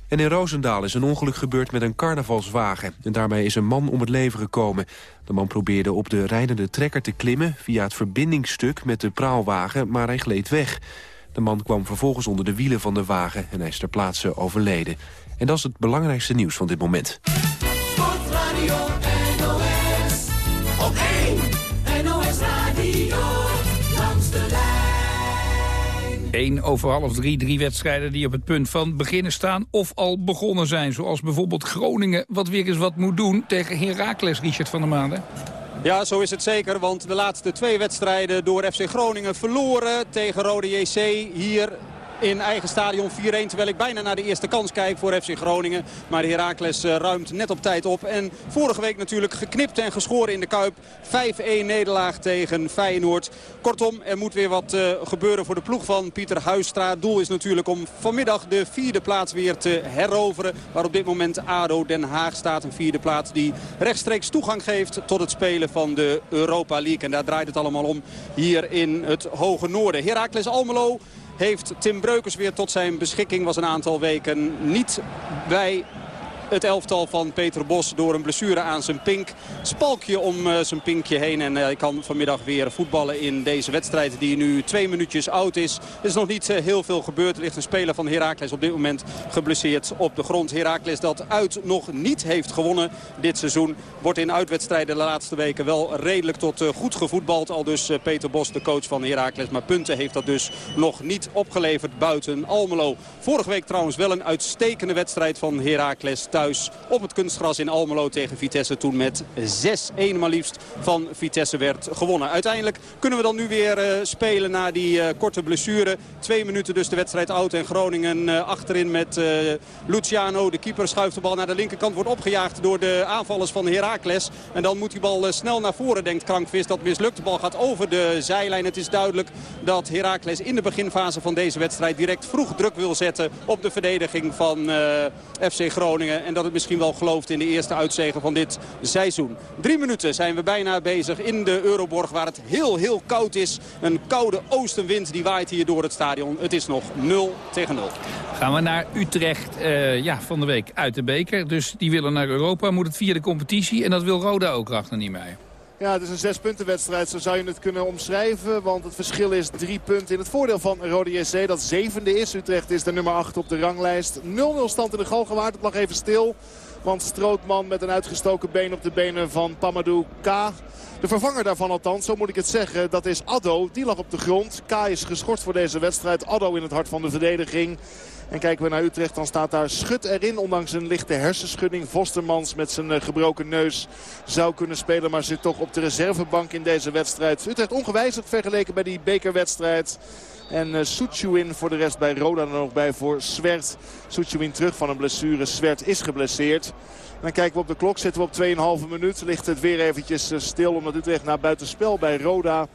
En in Roosendaal is een ongeluk gebeurd met een carnavalswagen. En daarmee is een man om het leven gekomen. De man probeerde op de rijdende trekker te klimmen... via het verbindingsstuk met de praalwagen, maar hij gleed weg. De man kwam vervolgens onder de wielen van de wagen... en hij is ter plaatse overleden. En dat is het belangrijkste nieuws van dit moment. Sportradio NOS, op 1 NOS Radio. 1 over half drie, drie wedstrijden die op het punt van beginnen staan of al begonnen zijn. Zoals bijvoorbeeld Groningen, wat weer eens wat moet doen tegen Heracles, Richard van der Maanden. Ja, zo is het zeker, want de laatste twee wedstrijden door FC Groningen verloren tegen Rode JC hier in eigen stadion 4-1. Terwijl ik bijna naar de eerste kans kijk voor FC Groningen. Maar de Heracles eh, ruimt net op tijd op. En vorige week natuurlijk geknipt en geschoren in de Kuip. 5-1 nederlaag tegen Feyenoord. Kortom, er moet weer wat uh, gebeuren voor de ploeg van Pieter Huistra. Doel is natuurlijk om vanmiddag de vierde plaats weer te heroveren. Waar op dit moment ADO Den Haag staat. Een vierde plaats die rechtstreeks toegang geeft tot het spelen van de Europa League. En daar draait het allemaal om hier in het hoge noorden. Heracles Almelo heeft Tim Breukers weer tot zijn beschikking. Was een aantal weken niet bij het elftal van Peter Bos door een blessure aan zijn pink. Spalkje om uh, zijn pinkje heen en hij kan vanmiddag weer voetballen in deze wedstrijd die nu twee minuutjes oud is. Er is nog niet uh, heel veel gebeurd. Er ligt een speler van Heracles op dit moment geblesseerd op de grond. Heracles dat uit nog niet heeft gewonnen dit seizoen. Wordt in uitwedstrijden de laatste weken wel redelijk tot goed gevoetbald. Al dus Peter Bos, de coach van Heracles. Maar punten heeft dat dus nog niet opgeleverd buiten Almelo. Vorige week trouwens wel een uitstekende wedstrijd van Heracles thuis op het kunstgras in Almelo tegen Vitesse. Toen met 6-1 maar liefst van Vitesse werd gewonnen. Uiteindelijk kunnen we dan nu weer uh, spelen na die uh, korte blessure. Twee minuten dus de wedstrijd oud en Groningen uh, achterin met Luciano. De keeper schuift de bal naar de linkerkant. Wordt opgejaagd door de aanvallers van Heracles. En dan moet die bal snel naar voren, denkt Krankvis. Dat mislukt. De bal gaat over de zijlijn. Het is duidelijk dat Heracles in de beginfase van deze wedstrijd direct vroeg druk wil zetten op de verdediging van FC Groningen. En dat het misschien wel gelooft in de eerste uitzegen van dit seizoen. Drie minuten zijn we bijna bezig in de Euroborg waar het heel heel koud is. Een koude oostenwind die waait hier door het stadion. Het is nog 0 tegen 0. Gaan we naar Utrecht uh, ja, van de week uit de beker. Dus die willen naar Europa, moet het via de competitie. En dat wil Roda ook achter niet mee. Ja, het is een zespuntenwedstrijd, zo zou je het kunnen omschrijven. Want het verschil is drie punten in het voordeel van Rode JC. Dat zevende is. Utrecht is de nummer 8 op de ranglijst. 0-0 stand in de Galgenwaard. Het lag even stil. Want Strootman met een uitgestoken been op de benen van Pamadou K. De vervanger daarvan althans, zo moet ik het zeggen, dat is Addo. Die lag op de grond. K is geschorst voor deze wedstrijd. Addo in het hart van de verdediging. En kijken we naar Utrecht, dan staat daar Schut erin. Ondanks een lichte hersenschudding. Vostermans met zijn gebroken neus zou kunnen spelen. Maar zit toch op de reservebank in deze wedstrijd. Utrecht ongewijzigd vergeleken bij die bekerwedstrijd. En uh, voor de rest bij Roda er nog bij voor Swert. Suchuin terug van een blessure. Swert is geblesseerd. En dan kijken we op de klok. Zitten we op 2,5 minuut. Ligt het weer eventjes eh, stil omdat Utrecht naar buitenspel bij Roda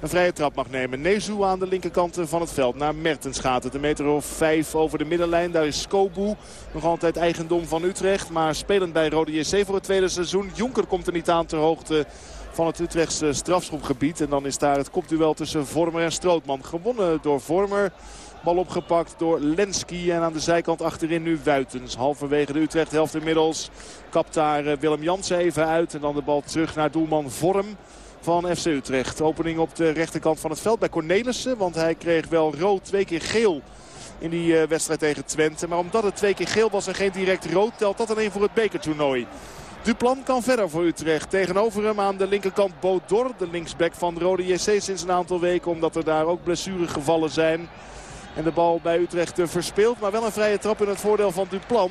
een vrije trap mag nemen. Nezu aan de linkerkant van het veld. Naar Mertens gaat het. Een meter of vijf over de middenlijn. Daar is Skobu. Nog altijd eigendom van Utrecht. Maar spelend bij Rode JC voor het tweede seizoen. Jonker komt er niet aan ter hoogte van het Utrechtse strafschopgebied. En dan is daar het kopduel tussen Vormer en Strootman. Gewonnen door Vormer. Bal opgepakt door Lenski. En aan de zijkant achterin nu Wuitens. Halverwege de Utrecht helft inmiddels. Kapt daar eh, Willem Jansen even uit. En dan de bal terug naar doelman Vorm van FC Utrecht. Opening op de rechterkant van het veld bij Cornelissen. Want hij kreeg wel rood, twee keer geel in die eh, wedstrijd tegen Twente. Maar omdat het twee keer geel was en geen direct rood, telt dat alleen voor het bekertoernooi. Duplan kan verder voor Utrecht. Tegenover hem aan de linkerkant Bodor, de linksback van Rode JC sinds een aantal weken. Omdat er daar ook blessuregevallen zijn. En de bal bij Utrecht verspeelt. Maar wel een vrije trap in het voordeel van Duplan.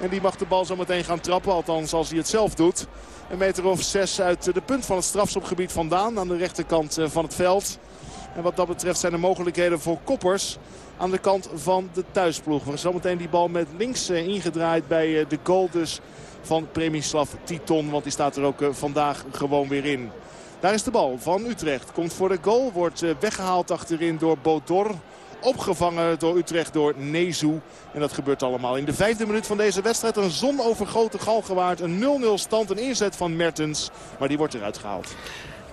En die mag de bal zo meteen gaan trappen. Althans als hij het zelf doet. Een meter of zes uit de punt van het strafschopgebied vandaan. Aan de rechterkant eh, van het veld. En wat dat betreft zijn er mogelijkheden voor koppers aan de kant van de thuisploeg. We zometeen die bal met links eh, ingedraaid bij eh, de goal dus van Premislav Titon. Want die staat er ook vandaag gewoon weer in. Daar is de bal van Utrecht. Komt voor de goal. Wordt weggehaald achterin door Bodor. Opgevangen door Utrecht door Nezu. En dat gebeurt allemaal in de vijfde minuut van deze wedstrijd. Een zonovergoten Galgenwaard. Een 0-0 stand. Een inzet van Mertens. Maar die wordt eruit gehaald.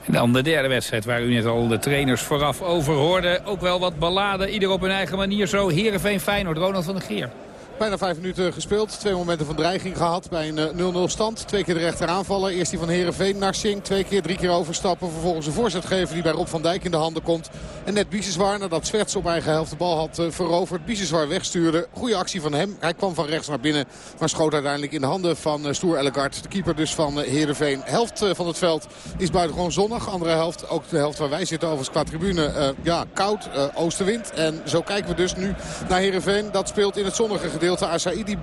En dan de derde wedstrijd waar u net al de trainers vooraf over hoorde. Ook wel wat ballade, ieder op hun eigen manier zo. Heerenveen Feyenoord, Ronald van der Geer. Bijna vijf minuten gespeeld. Twee momenten van dreiging gehad bij een 0-0 eh, stand. Twee keer de rechteraanvaller. Eerst die van Herenveen naar. Twee keer, drie keer overstappen. Vervolgens een voorzet geven die bij Rob van Dijk in de handen komt. En net Bieseswaar nadat Zwerts op eigen helft de bal had uh, veroverd. Bieseswaar wegstuurde. Goede actie van hem. Hij kwam van rechts naar binnen. Maar schoot uiteindelijk in de handen van uh, Stoer Ellegard. De keeper dus van Heerenveen. Helft van het veld is buitengewoon zonnig. Andere helft, ook de helft waar wij zitten overigens qua tribune. ja, koud, oostenwind. En zo kijken we dus nu naar Heerenveen. Dat speelt in het zonnige gedeelte. Asaidi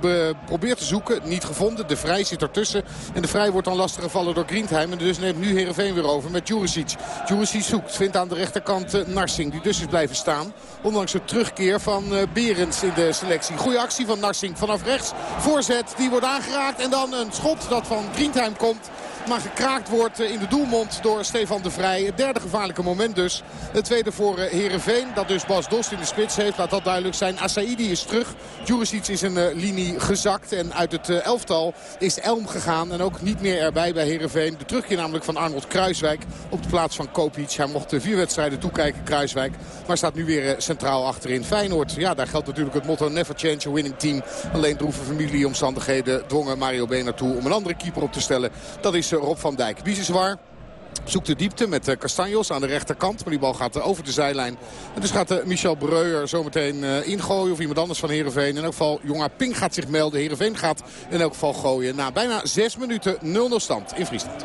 probeert te zoeken. Niet gevonden. De Vrij zit ertussen. En de Vrij wordt dan lastig gevallen door Griendheim. En dus neemt nu Heerenveen weer over met Juricic. Juricic zoekt. Vindt aan de rechterkant uh, Narsing. Die dus is blijven staan. Ondanks de terugkeer van uh, Berends in de selectie. Goede actie van Narsing vanaf rechts. Voorzet. Die wordt aangeraakt. En dan een schot dat van Griendheim komt. Maar gekraakt wordt eh, in de doelmond door Stefan de Vrij. Het derde gevaarlijke moment dus. Het tweede voor Herenveen. Dat dus Bas Dost in de spits heeft. Laat dat duidelijk zijn. Asaidi is terug. Juricic is een linie gezakt. En uit het eh, elftal is Elm gegaan. En ook niet meer erbij bij Herenveen. De terugkeer namelijk van Arnold Kruiswijk op de plaats van Kopic. Hij mocht vier wedstrijden toekijken, Kruiswijk. Maar staat nu weer eh, centraal achterin. Feyenoord, ja, daar geldt natuurlijk het motto never change a winning team. Alleen droeve familieomstandigheden dwongen Mario Been naartoe om een andere keeper op te stellen. Dat is eh, Rob van Dijk. Wie is zwaar? Zoekt de diepte met uh, Castanjos aan de rechterkant. Maar die bal gaat uh, over de zijlijn. En dus gaat uh, Michel Breuer zometeen ingooien. Of iemand anders van Heerenveen. In elk geval Jonga Ping gaat zich melden. Heerenveen gaat in elk geval gooien. Na bijna zes minuten 0-0 stand in Friesland.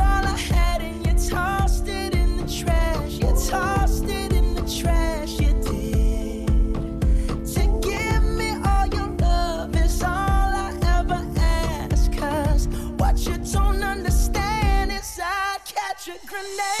grenade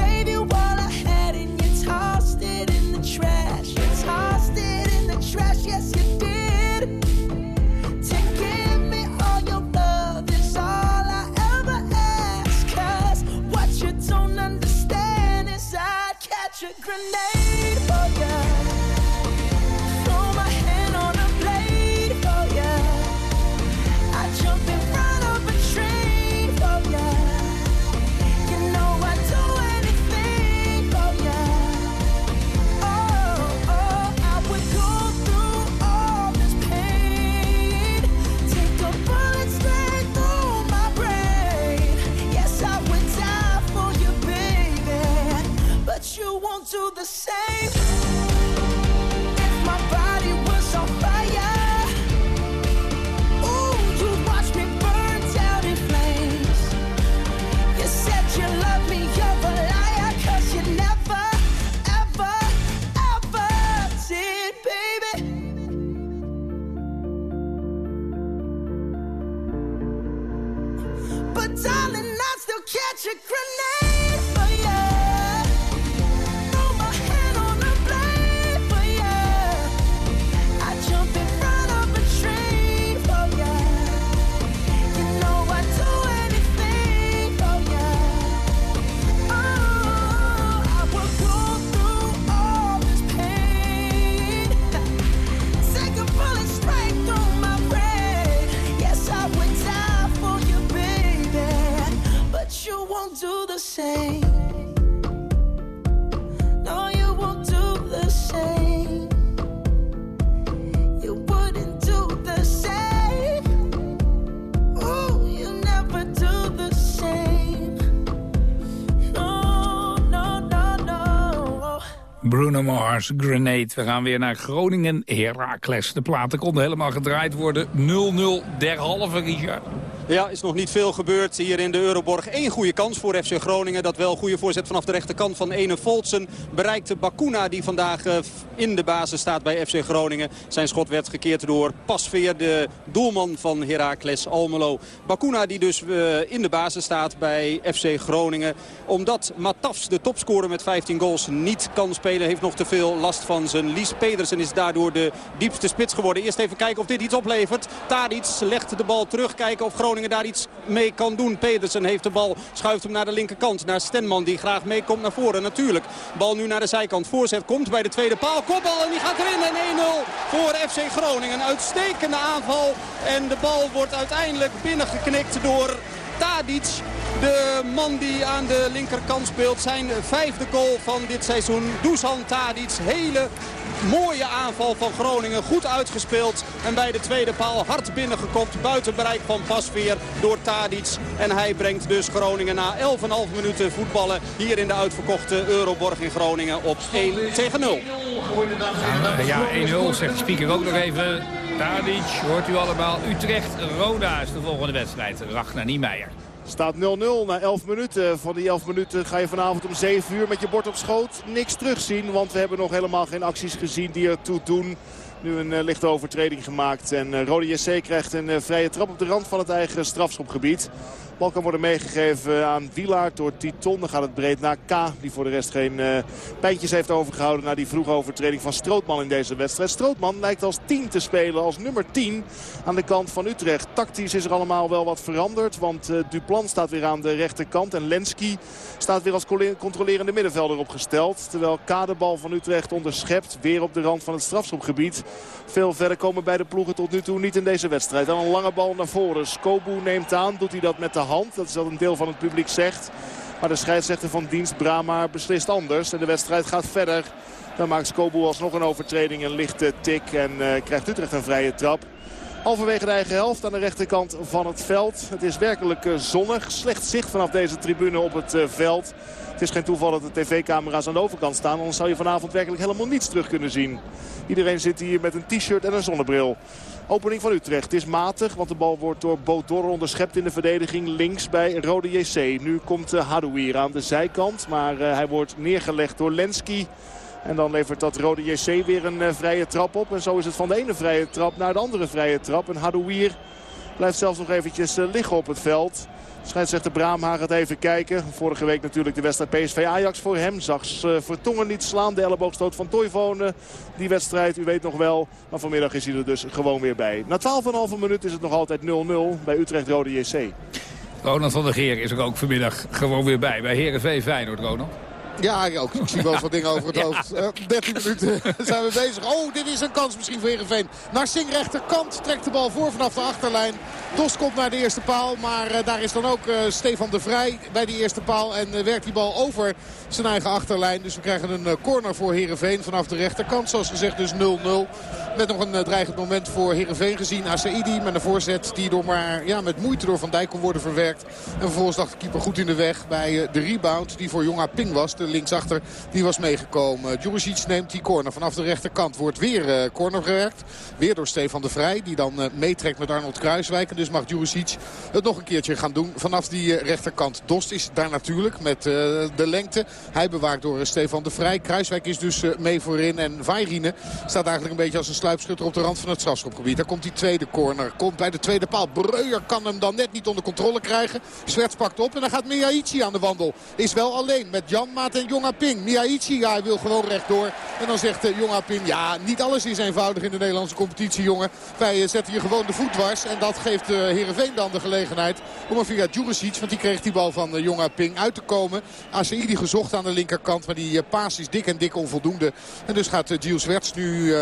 Grenade. We gaan weer naar Groningen, Heracles. De platen konden helemaal gedraaid worden. 0-0 derhalve, Richard. Ja, is nog niet veel gebeurd hier in de Euroborg. Eén goede kans voor FC Groningen. Dat wel goede voorzet vanaf de rechterkant van Ene Voltsen. Bereikte Bakuna die vandaag eh, in de basis staat bij FC Groningen. Zijn schot werd gekeerd door Pasveer, de doelman van Heracles Almelo. Bakuna die dus eh, in de basis staat bij FC Groningen. Omdat Matafs, de topscorer met 15 goals, niet kan spelen. Heeft nog te veel last van zijn Lies Pedersen is daardoor de diepste spits geworden. Eerst even kijken of dit iets oplevert. Tadic legt de bal terug. Kijken of Groningen daar iets mee kan doen. Pedersen heeft de bal, schuift hem naar de linkerkant. Naar Stenman die graag meekomt naar voren natuurlijk. Bal nu naar de zijkant. Voorzet komt bij de tweede paal. Kopbal en die gaat erin. En 1-0 voor FC Groningen. Een uitstekende aanval. En de bal wordt uiteindelijk binnengeknikt door Tadic. De man die aan de linkerkant speelt. Zijn vijfde goal van dit seizoen. Dusan Tadic. Hele mooie aanval van Groningen. Goed uitgespeeld. En bij de tweede paal hard binnengekopt. Buiten bereik van Pasveer door Tadic. En hij brengt dus Groningen na 11,5 minuten voetballen. Hier in de uitverkochte Euroborg in Groningen op 1 tegen 0. Ja, 1-0 zegt de speaker ook nog even. Tadic, hoort u allemaal. Utrecht-Roda is de volgende wedstrijd. Ragnar Niemeyer. Staat 0-0 na 11 minuten. Van die 11 minuten ga je vanavond om 7 uur met je bord op schoot niks terugzien. Want we hebben nog helemaal geen acties gezien die ertoe doen. Nu een uh, lichte overtreding gemaakt. En uh, Rode JC krijgt een uh, vrije trap op de rand van het eigen strafschopgebied. Bal kan worden meegegeven aan Wielaert door Titon. Dan gaat het breed naar K. Die voor de rest geen uh, pijntjes heeft overgehouden. Na die vroege overtreding van Strootman in deze wedstrijd. Strootman lijkt als 10 te spelen. Als nummer 10 aan de kant van Utrecht. Tactisch is er allemaal wel wat veranderd. Want uh, Duplan staat weer aan de rechterkant. En Lenski staat weer als controlerende middenvelder opgesteld. Terwijl K de bal van Utrecht onderschept. Weer op de rand van het strafschopgebied. Veel verder komen beide ploegen tot nu toe niet in deze wedstrijd. Dan een lange bal naar voren. Skobu neemt aan. Doet hij dat met de hand. Dat is wat een deel van het publiek zegt. Maar de scheidsrechter van dienst Brama beslist anders. En de wedstrijd gaat verder. Dan maakt Skobu alsnog een overtreding. Een lichte tik. En uh, krijgt Utrecht een vrije trap. Halverwege de eigen helft aan de rechterkant van het veld. Het is werkelijk uh, zonnig. Slecht zicht vanaf deze tribune op het uh, veld. Het is geen toeval dat de tv-camera's aan de overkant staan. Anders zou je vanavond werkelijk helemaal niets terug kunnen zien. Iedereen zit hier met een t-shirt en een zonnebril. Opening van Utrecht. Is matig, want de bal wordt door Bodor onderschept in de verdediging links bij Rode JC. Nu komt uh, Hadouier aan de zijkant, maar uh, hij wordt neergelegd door Lenski. En dan levert dat Rode JC weer een uh, vrije trap op. En zo is het van de ene vrije trap naar de andere vrije trap. En Hadouier Blijft zelfs nog eventjes eh, liggen op het veld. Scheidsrechter Braamhaar gaat even kijken. Vorige week natuurlijk de wedstrijd PSV Ajax voor hem. Zag Vertongen niet slaan. De elleboogstoot van Toivonen. Die wedstrijd, u weet nog wel. Maar vanmiddag is hij er dus gewoon weer bij. Na 12,5 minuut is het nog altijd 0-0 bij Utrecht Rode JC. Ronald van der Geer is er ook vanmiddag gewoon weer bij. Bij Heerenveen Feyenoord, Ronald. Ja, ook. Ik zie wel wat dingen over het hoofd. Uh, 13 minuten [LAUGHS] zijn we bezig. Oh, dit is een kans misschien voor Heerenveen. Narsing rechterkant trekt de bal voor vanaf de achterlijn. Dos komt naar de eerste paal. Maar uh, daar is dan ook uh, Stefan de Vrij bij die eerste paal. En werkt die bal over zijn eigen achterlijn. Dus we krijgen een corner voor Heerenveen vanaf de rechterkant. Zoals gezegd dus 0-0. Met nog een dreigend moment voor Heerenveen gezien. Asaidi met een voorzet die door maar ja, met moeite door Van Dijk kon worden verwerkt. En vervolgens dacht de keeper goed in de weg bij de rebound die voor Jonga Ping was. De linksachter die was meegekomen. Djuricic neemt die corner vanaf de rechterkant. Wordt weer uh, corner gewerkt. Weer door Stefan de Vrij. Die dan uh, meetrekt met Arnold Kruiswijk. En dus mag Djuricic het nog een keertje gaan doen vanaf die uh, rechterkant. Dost is daar natuurlijk met de lengte. Hij bewaakt door Stefan de Vrij. Kruiswijk is dus mee voorin. En Vairine staat eigenlijk een beetje als een sluipschutter op de rand van het strafschopgebied. Daar komt die tweede corner. Komt bij de tweede paal. Breuer kan hem dan net niet onder controle krijgen. Zwerts pakt op en dan gaat Miyaichi aan de wandel. Is wel alleen met Jan En Jonga Ping. Miyaichi, ja, hij wil gewoon rechtdoor. En dan zegt Jonga Ping, ja, niet alles is eenvoudig in de Nederlandse competitie, jongen. Wij uh, zetten hier gewoon de voet dwars. En dat geeft uh, Heerenveen dan de gelegenheid om er via Djuricic, want die kreeg die bal van Jonga Ping uit te komen. ACI gezocht aan de linkerkant, maar die paas is dik en dik onvoldoende. En dus gaat Gilles Werts nu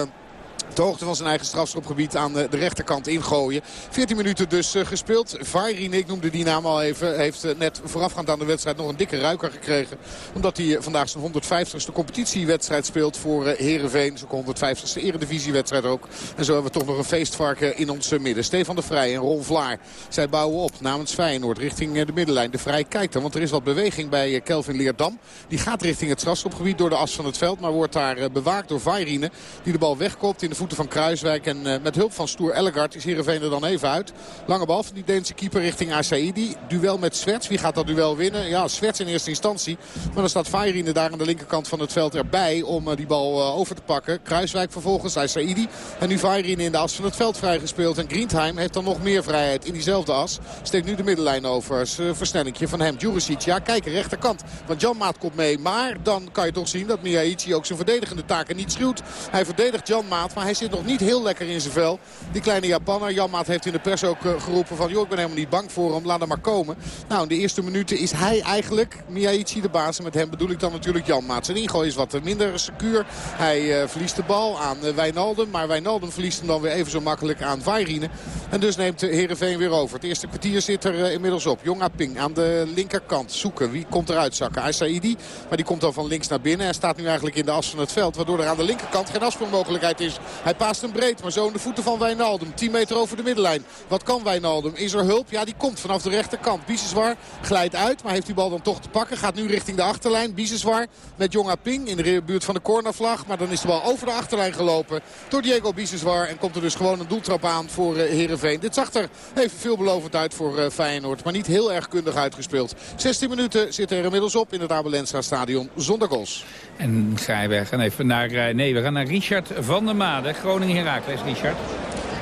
de hoogte van zijn eigen strafschopgebied aan de rechterkant ingooien. 14 minuten dus gespeeld. Vairine, ik noemde die naam al even, heeft net voorafgaand aan de wedstrijd nog een dikke ruiker gekregen. Omdat hij vandaag zijn 150ste competitiewedstrijd speelt voor Herenveen. Zijn 150ste eredivisiewedstrijd ook. En zo hebben we toch nog een feestvarken in ons midden. Stefan de Vrij en Ron Vlaar. Zij bouwen op namens Feyenoord richting de middenlijn. De Vrij kijkt er, want er is wat beweging bij Kelvin Leerdam. Die gaat richting het strafschopgebied door de as van het veld. Maar wordt daar bewaakt door Vairine. Die de bal wegkoopt in de voeten van Kruiswijk. En uh, met hulp van Stoer Ellegard is Heerenveen er dan even uit. Lange bal van die Deense keeper richting Asaidi. Duel met Swerts. Wie gaat dat duel winnen? Ja, Swerts in eerste instantie. Maar dan staat Fairine daar aan de linkerkant van het veld erbij om uh, die bal uh, over te pakken. Kruiswijk vervolgens, Asaidi. En nu Fairine in de as van het veld vrijgespeeld. En Grientheim heeft dan nog meer vrijheid in diezelfde as. Steekt nu de middenlijn over. versnellingje van hem. Djuricic, ja kijk, rechterkant. Want Jan Maat komt mee. Maar dan kan je toch zien dat Miyaichi ook zijn verdedigende taken niet schuwt. Hij verdedigt Jan Maat, maar hij zit nog niet heel lekker in zijn vel. Die kleine Japanner, Janmaat heeft in de pers ook uh, geroepen van... joh, ik ben helemaal niet bang voor hem, laat hem maar komen. Nou, in de eerste minuten is hij eigenlijk Miyaichi de baas. En met hem bedoel ik dan natuurlijk Janmaat. Zijn ingooi is wat minder secuur. Hij uh, verliest de bal aan uh, Wijnaldum. Maar Wijnaldum verliest hem dan weer even zo makkelijk aan Vairine. En dus neemt Heerenveen weer over. Het eerste kwartier zit er inmiddels op. Jonga Ping aan de linkerkant zoeken. Wie komt eruit zakken? Asaidi. Maar die komt dan van links naar binnen. Hij staat nu eigenlijk in de as van het veld. Waardoor er aan de linkerkant geen afsprongmogelijkheid is. Hij paast hem breed, maar zo in de voeten van Wijnaldum. 10 meter over de middenlijn. Wat kan Wijnaldum? Is er hulp? Ja, die komt vanaf de rechterkant. Biseswar glijdt uit, maar heeft die bal dan toch te pakken. Gaat nu richting de achterlijn. Biseswar met Jonga Ping in de buurt van de cornervlag. Maar dan is de bal over de achterlijn gelopen door Diego Biseswar. En komt er dus gewoon een doeltrap aan voor uh, Heerenveen. Dit zag er even veelbelovend uit voor uh, Feyenoord. Maar niet heel erg kundig uitgespeeld. 16 minuten zit er inmiddels op in het Abelensra stadion zonder goals. En ga je even naar, uh, nee, we gaan naar Richard van der Made. Groningen Herakles, Richard.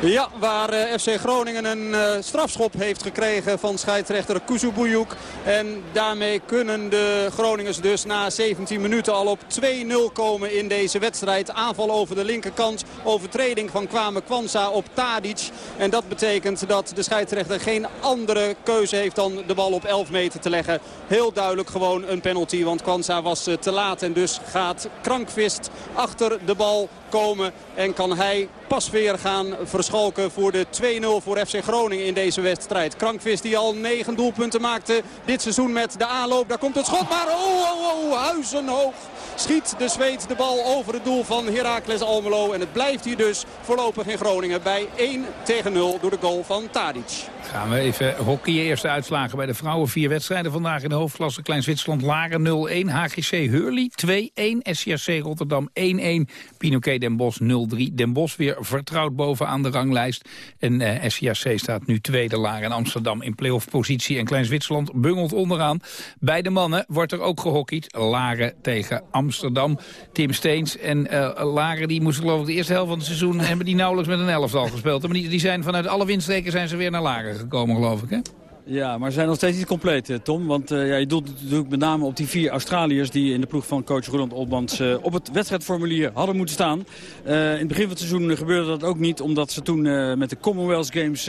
Ja, waar uh, FC Groningen een uh, strafschop heeft gekregen van scheidsrechter Kuzubuyuk. En daarmee kunnen de Groningers dus na 17 minuten al op 2-0 komen in deze wedstrijd. Aanval over de linkerkant, overtreding van Kwame Kwanza op Tadic. En dat betekent dat de scheidsrechter geen andere keuze heeft dan de bal op 11 meter te leggen. Heel duidelijk gewoon een penalty, want Kwanza was uh, te laat. En dus gaat Krankvist achter de bal komen en kan hij pas weer gaan verschalken voor de 2-0 voor FC Groningen in deze wedstrijd. Krankvist die al 9 doelpunten maakte dit seizoen met de aanloop. Daar komt het schot, maar oh, oh, oh, huizenhoog schiet de Zweed de bal over het doel van Heracles Almelo. En het blijft hier dus voorlopig in Groningen bij 1 tegen 0 door de goal van Tadic. Gaan we even hockeyen. Eerste uitslagen bij de vrouwen. Vier wedstrijden vandaag in de hoofdklasse. Klein Zwitserland Laren 0-1. HGC Hurley 2-1. SCRC Rotterdam 1-1. Pinoquet Den Bosch 0-3. Den Bosch weer vertrouwd bovenaan de ranglijst. En eh, SCAC staat nu tweede laag in Amsterdam in playoff-positie. En Klein-Zwitserland bungelt onderaan. Bij de mannen wordt er ook gehockeyd. Laren tegen Amsterdam. Tim Steens en uh, Laren die moesten geloof ik de eerste helft van het seizoen... hebben die nauwelijks met een elftal gespeeld. Maar die, zijn vanuit alle windstreken zijn ze weer naar Laren gekomen geloof ik hè? Ja, maar ze zijn nog steeds niet compleet, eh, Tom. Want uh, ja, je doelt natuurlijk met name op die vier Australiërs... die in de ploeg van coach Roland Olbans uh, op het wedstrijdformulier hadden moeten staan. in het begin van het seizoen gebeurde dat ook niet... omdat ze toen met de Commonwealth Games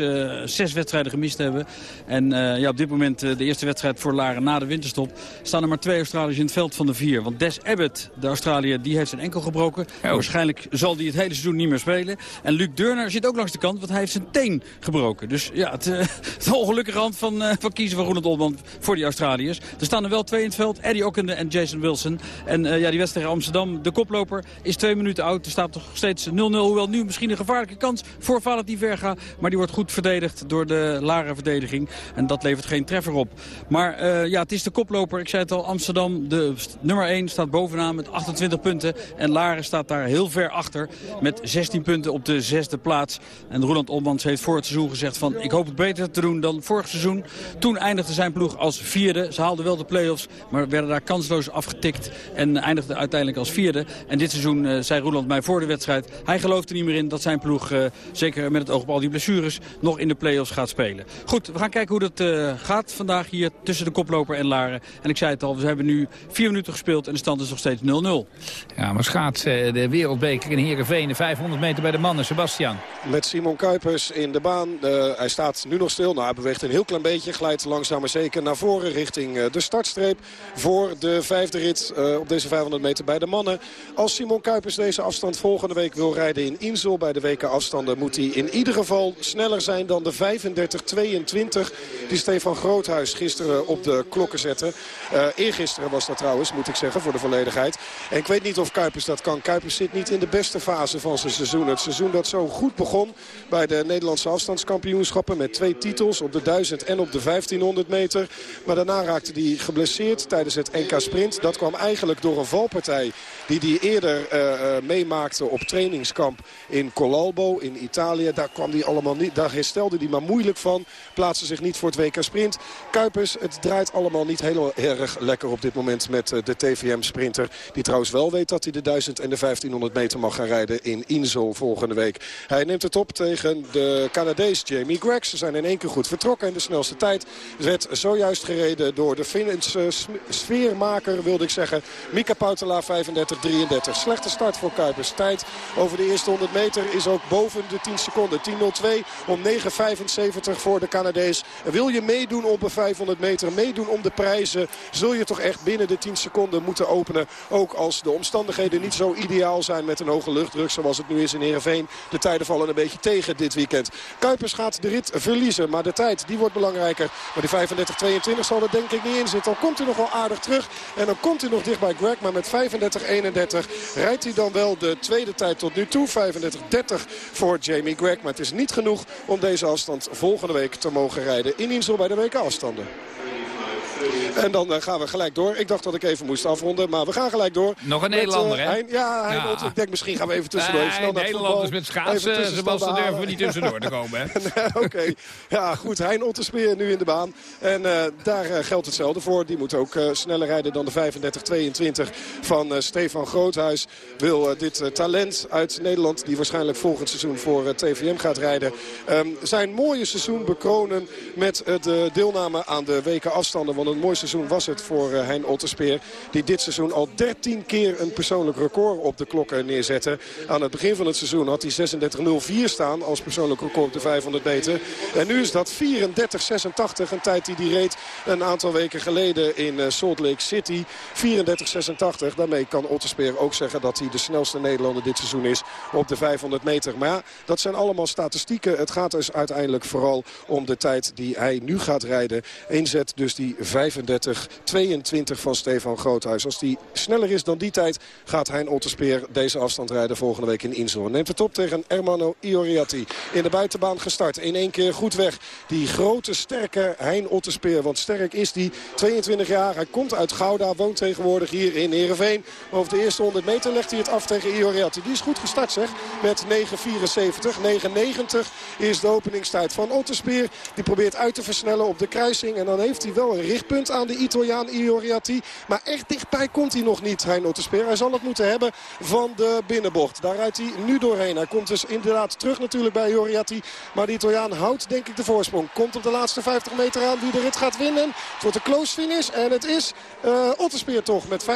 zes wedstrijden gemist hebben. En ja, op dit moment de eerste wedstrijd voor Laren na de winterstop... staan er maar twee Australiërs in het veld van de vier. Want Des Abbott, de Australiër, die heeft zijn enkel gebroken. Oh. Waarschijnlijk zal hij het hele seizoen niet meer spelen. En Luc Deurner zit ook langs de kant, want hij heeft zijn teen gebroken. Dus ja, het, [LAUGHS] het ongelukkige hand van van, uh, kiezen van Ronald Olman voor die Australiërs. Er staan er wel twee in het veld. Eddie Ockende en Jason Wilson. En uh, ja, die wedstrijd Amsterdam, de koploper, is twee minuten oud. Er staat toch steeds 0-0. Hoewel nu misschien een gevaarlijke kans voor Valentin Verga. Maar die wordt goed verdedigd door de lare verdediging. En dat levert geen treffer op. Maar uh, ja, het is de koploper. Ik zei het al, Amsterdam, de nummer 1, staat bovenaan met 28 punten. En Laren staat daar heel ver achter met 16 punten op de zesde plaats. En Roland Olmans heeft voor het seizoen gezegd van... ik hoop het beter te doen dan vorig seizoen. Toen eindigde zijn ploeg als vierde. Ze haalden wel de play-offs, maar werden daar kansloos afgetikt. En eindigde uiteindelijk als vierde. En dit seizoen uh, zei Roeland mij voor de wedstrijd... hij gelooft er niet meer in dat zijn ploeg, uh, zeker met het oog op al die blessures... nog in de play-offs gaat spelen. Goed, we gaan kijken hoe dat uh, gaat vandaag hier tussen de koploper en Laren. En ik zei het al, we hebben nu vier minuten gespeeld en de stand is nog steeds 0-0. Ja, maar schaats de wereldbeker in Heerenveen, 500 meter bij de mannen. Sebastian. Met Simon Kuipers in de baan. hij staat nu nog stil. Nou, hij beweegt een heel klein beetje. Glijdt langzaam maar zeker naar voren richting eh, de startstreep. Voor de vijfde rit eh, op deze 500 meter bij de mannen. Als Simon Kuipers deze afstand volgende week wil rijden in Insel bij de WK afstanden... moet hij in ieder geval sneller zijn dan de 35-22 die Stefan Groothuis gisteren op de klokken zette. Uh, eergisteren was dat trouwens, moet ik zeggen, voor de volledigheid. En ik weet niet of Kuipers dat kan. Kuipers zit niet in de beste fase van zijn seizoen. Het seizoen dat zo goed begon bij de Nederlandse afstandskampioenschappen... met twee titels op de 1000 en op de 1500 meter. Maar daarna raakte hij geblesseerd tijdens het NK Sprint. Dat kwam eigenlijk door een valpartij die hij eerder uh, uh, meemaakte op trainingskamp in Colalbo in Italië. Daar, kwam hij allemaal niet, daar herstelde hij maar moeilijk van. Plaatste zich niet voor het WK Sprint. Kuipers, het draait allemaal niet heel erg lekker op dit moment met uh, de TVM-sprinter. Die trouwens wel weet dat hij de 1000 en de 1500 meter mag gaan rijden in Insel volgende week. Hij neemt het op tegen de Canadees Jamie Gregs. Ze zijn in één keer goed vertrokken en de snelste tijd werd zojuist gereden door de Finse sfeermaker, wilde ik zeggen. Mika Pautela 35-33. Slechte start voor Kuipers. Tijd over de eerste 100 meter is ook boven de 10 seconden. 10.02 om 9.75 voor de Canadees. Wil je meedoen op een 500 meter, meedoen om de prijzen... zul je toch echt binnen de 10 seconden moeten openen. Ook als de omstandigheden niet zo ideaal zijn met een hoge luchtdruk... zoals het nu is in Heerenveen. De tijden vallen een beetje tegen dit weekend. Kuipers gaat de rit verliezen, maar de tijd die wordt belangrijker. Maar die 35-22 zal er denk ik niet in zitten. Dan komt hij nog wel aardig terug. En dan komt hij nog dicht bij Greg. Maar met 35-31 rijdt hij dan wel de tweede tijd tot nu toe. 35-30 voor Jamie Greg. Maar het is niet genoeg om deze afstand volgende week te mogen rijden. In Insel bij de WK afstanden. En dan uh, gaan we gelijk door. Ik dacht dat ik even moest afronden, maar we gaan gelijk door. Nog een Nederlander, uh, hè? Hein, ja, hein, ja. ik denk misschien gaan we even tussendoor. Even Nederlanders met schaatsen, Sebastian durven we niet tussendoor te [LAUGHS] komen, hè? Oké, okay. ja goed. Hein Otterspeer nu in de baan. En uh, daar geldt hetzelfde voor. Die moet ook sneller rijden dan de 35-22 van Stefan Groothuis. Wil dit talent uit Nederland, die waarschijnlijk volgend seizoen voor TVM gaat rijden... Um, zijn mooie seizoen bekronen met de deelname aan de weken afstanden. Want een mooi seizoen was het voor uh, Hein Otterspeer. Die dit seizoen al 13 keer een persoonlijk record op de klokken neerzette. Aan het begin van het seizoen had hij 36.04 staan als persoonlijk record op de 500 meter. En nu is dat 34.86. Een tijd die hij reed een aantal weken geleden in uh, Salt Lake City. 34.86. Daarmee kan Otterspeer ook zeggen dat hij de snelste Nederlander dit seizoen is op de 500 meter. Maar ja, dat zijn allemaal statistieken. Het gaat dus uiteindelijk vooral om de tijd die hij nu gaat rijden. Inzet dus die 35-22 35-22 van Stefan Groothuis. Als die sneller is dan die tijd gaat Hein Otterspeer deze afstand rijden volgende week in Insel. Neemt het op tegen Ermano Ioriati. In de buitenbaan gestart. In één keer goed weg. Die grote, sterke Hein Otterspeer. Want sterk is die 22 jaar. Hij komt uit Gouda. Woont tegenwoordig hier in Heerenveen. Over de eerste 100 meter legt hij het af tegen Ioriati. Die is goed gestart zeg. Met 9.74. 9.90 is de openingstijd van Otterspeer. Die probeert uit te versnellen op de kruising. En dan heeft hij wel een richtpunt aan de Italiaan Ioriati. Maar echt dichtbij komt hij nog niet, Hein Otterspeer. Hij zal het moeten hebben van de binnenbocht. Daar rijdt hij nu doorheen. Hij komt dus inderdaad terug natuurlijk bij Ioriati. Maar de Italiaan houdt denk ik de voorsprong. Komt op de laatste 50 meter aan wie de rit gaat winnen. Het wordt een close finish. En het is uh, Otterspeer toch met 35-47.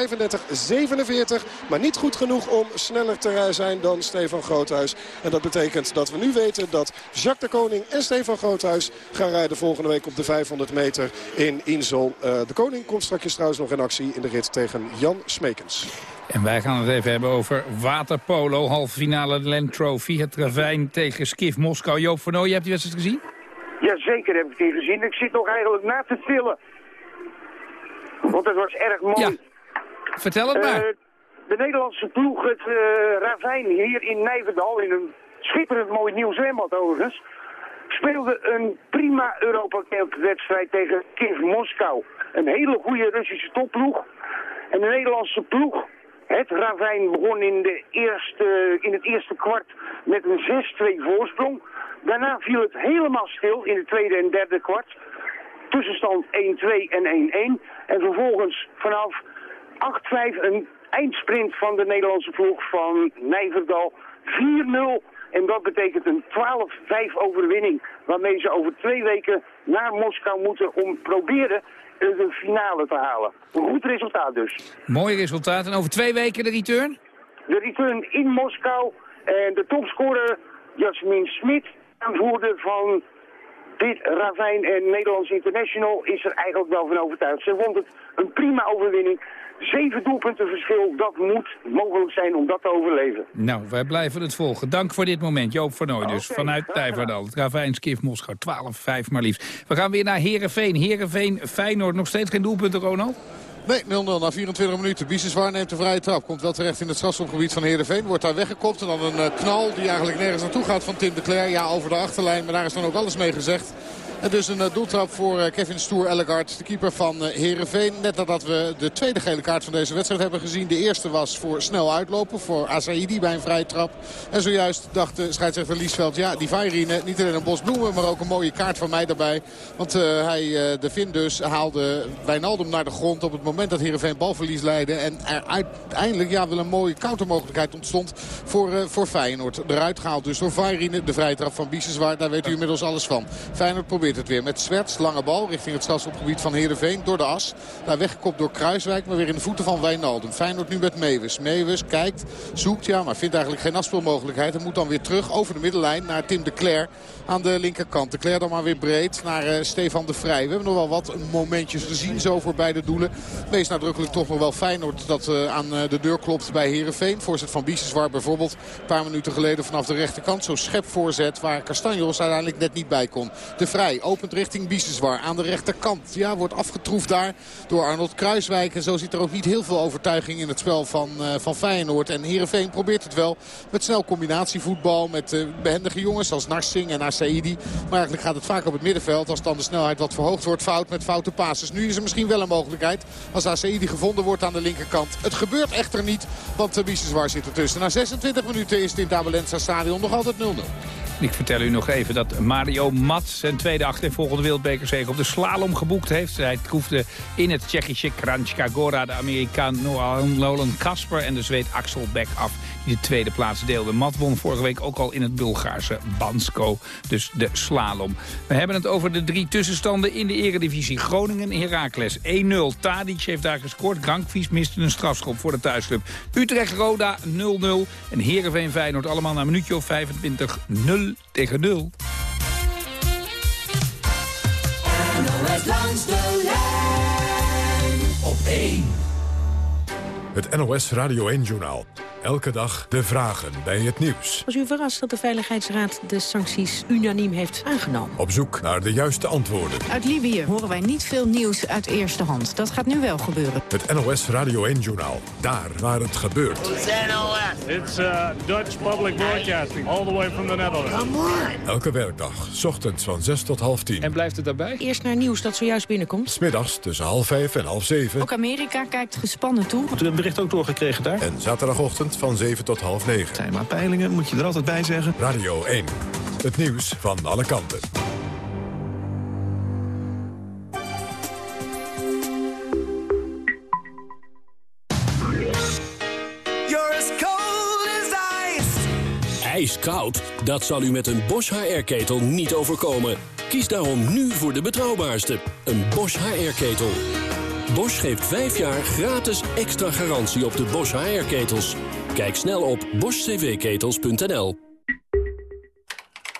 Maar niet goed genoeg om sneller te zijn dan Stefan Groothuis. En dat betekent dat we nu weten dat Jacques de Koning en Stefan Groothuis gaan rijden volgende week op de 500 meter in Insel. Uh, de Koning komt straks trouwens nog in actie in de rit tegen Jan Smekens. En wij gaan het even hebben over waterpolo. Halve finale Land Trophy. Het ravijn tegen Skif Moskou. Joop van Nooy, je hebt die wedstrijd gezien? Ja, zeker heb ik die gezien. Ik zit nog eigenlijk na te tillen. Want het was erg mooi. Ja. Vertel het maar. Uh, de Nederlandse ploeg, het uh, ravijn hier in Nijverdal, in een schitterend mooi nieuw zwembad overigens, speelde een prima Europa wedstrijd tegen Kiev Moskou. Een hele goede Russische topploeg. En de Nederlandse ploeg, het Ravijn, begon in, de eerste, in het eerste kwart met een 6-2 voorsprong. Daarna viel het helemaal stil in het tweede en derde kwart. Tussenstand 1-2 en 1-1. En vervolgens vanaf 8-5 een eindsprint van de Nederlandse ploeg van Nijverdal. 4-0 en dat betekent een 12-5 overwinning. Waarmee ze over twee weken naar Moskou moeten om proberen de finale te halen. Een goed resultaat dus. Mooi resultaat. En over twee weken de return? De return in Moskou. En de topscorer Jasmin Smit, aanvoerder van dit Ravijn en Nederlands International, is er eigenlijk wel van overtuigd. Ze vond het een prima overwinning. Zeven doelpunten verschil, dat moet mogelijk zijn om dat te overleven. Nou, wij blijven het volgen. Dank voor dit moment, Joop van Nooy dus, vanuit Tijverdal. Het Ravijn Skif Moskou, 12-5 maar liefst. We gaan weer naar Herenveen. Herenveen, Feyenoord, nog steeds geen doelpunten, Ronald? Nee, 0-0 na 24 minuten. Biesenswaar neemt de vrije trap. Komt wel terecht in het strafschopgebied van Heerenveen. Wordt daar weggekopt. En dan een uh, knal die eigenlijk nergens naartoe gaat van Tim de Cler. Ja, over de achterlijn. Maar daar is dan ook alles mee gezegd. En dus een uh, doeltrap voor uh, Kevin Stoer Ellegaard, de keeper van Herenveen. Net nadat we de tweede gele kaart van deze wedstrijd hebben gezien. De eerste was voor snel uitlopen voor Asaidi bij een vrije trap. En zojuist dacht de scheidsrechter Liesveld, ja die Vairine, niet alleen een bos bloemen, maar ook een mooie kaart van mij daarbij. Want hij, de Vin dus, haalde Wijnaldum naar de grond op het moment dat Herenveen balverlies leidde. En er uiteindelijk ja, wel een mooie countermogelijkheid ontstond voor, voor Feyenoord. Eruit gehaald dus door Vairine, de vrije trap van Biesenswaard. Daar weet u inmiddels alles van. Feyenoord probeert het weer met Zwerts. Lange bal richting het strafschopgebied van Heerenveen. Door de as. Daar weggekopt door Kruiswijk. Maar weer in de voeten van Wijnaldum. Feyenoord nu met Mewes. Mewes kijkt, zoekt ja. Maar vindt eigenlijk geen afspeelmogelijkheid. En moet dan weer terug over de middenlijn naar Tim de Cler. Aan de linkerkant. De Cler dan maar weer breed naar uh, Stefan de Vrij. We hebben nog wel wat momentjes gezien zo voor beide doelen. Meest nadrukkelijk toch nog wel Feyenoord dat uh, aan uh, de deur klopt bij Heerenveen. Voorzet van Biesenswar bijvoorbeeld. Een paar minuten geleden vanaf de rechterkant. Zo schep voorzet waar Castanjos uiteindelijk net niet bij kon. De Vrij opent richting Biesenswar aan de rechterkant. Ja, wordt afgetroefd daar door Arnold Kruiswijk. En zo zit er ook niet heel veel overtuiging in het spel van, uh, van Feyenoord. En Heerenveen probeert het wel met snel combinatievoetbal. Met uh, behendige jongens als Narsing en Asaidi. Maar eigenlijk gaat het vaak op het middenveld. Als dan de snelheid wat verhoogd wordt, fout met foute passes. Nu is er misschien wel een mogelijkheid als Asaidi gevonden wordt aan de linkerkant. Het gebeurt echter niet, want de Biesenswar zit ertussen. Na 26 minuten is het in het stadion nog altijd 0-0. Ik vertel u nog even dat Mario Mat zijn tweede achtervolgende wereldbekerzege op de slalom geboekt heeft. Hij troefde in het Tsjechische Kranjska Gora de Amerikaan Nolan Kasper en de Zweed Axel Beck af die de tweede plaats deelde. Mat won vorige week ook al in het Bulgaarse Bansko, dus de slalom. We hebben het over de drie tussenstanden in de eredivisie. Groningen Heracles 1-0. Tadic heeft daar gescoord. Grankvies miste een strafschop voor de thuisclub. Utrecht-Roda 0-0. En Heerenveen Feyenoord allemaal na een minuutje of 25 0 tegen 0. NOS langs de lijn op 1. Het NOS Radio 1-journaal Elke dag de vragen bij het nieuws. Was u verrast dat de Veiligheidsraad de sancties unaniem heeft aangenomen? Op zoek naar de juiste antwoorden. Uit Libië horen wij niet veel nieuws uit eerste hand. Dat gaat nu wel gebeuren. Het NOS Radio 1-journaal. Daar waar het gebeurt. It's uh, Dutch Public Broadcasting, all the way from the Netherlands. Come on. Elke werkdag, 's ochtends van 6 tot half 10. En blijft het daarbij? Eerst naar nieuws dat zojuist binnenkomt. Smiddags tussen half 5 en half 7. Ook Amerika kijkt gespannen toe. Bericht ook doorgekregen daar? En zaterdagochtend van 7 tot half 9. Zijn maar peilingen, moet je er altijd bij zeggen. Radio 1. Het nieuws van alle kanten. You're as cold as ice. IJskoud? Dat zal u met een Bosch HR-ketel niet overkomen. Kies daarom nu voor de betrouwbaarste, een Bosch HR-ketel. Bosch geeft 5 jaar gratis extra garantie op de Bosch HR-ketels. Kijk snel op boschcvketels.nl.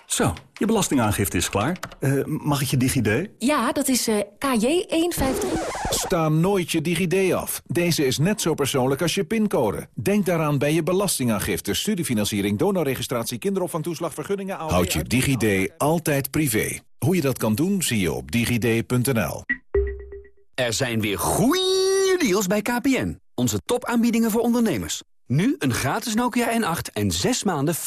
Zo, je belastingaangifte is klaar. Eh, mag ik je DigiD? Ja, dat is eh, KJ 153. Sta nooit je DigiD af. Deze is net zo persoonlijk als je pincode. Denk daaraan bij je belastingaangifte, studiefinanciering, donorregistratie, kinderopvangtoeslag, vergunningen... Houd je DigiD altijd privé. Hoe je dat kan doen, zie je op digid.nl. Er zijn weer goeie deals bij KPN. Onze topaanbiedingen voor ondernemers. Nu een gratis Nokia N8 en 6 maanden 50%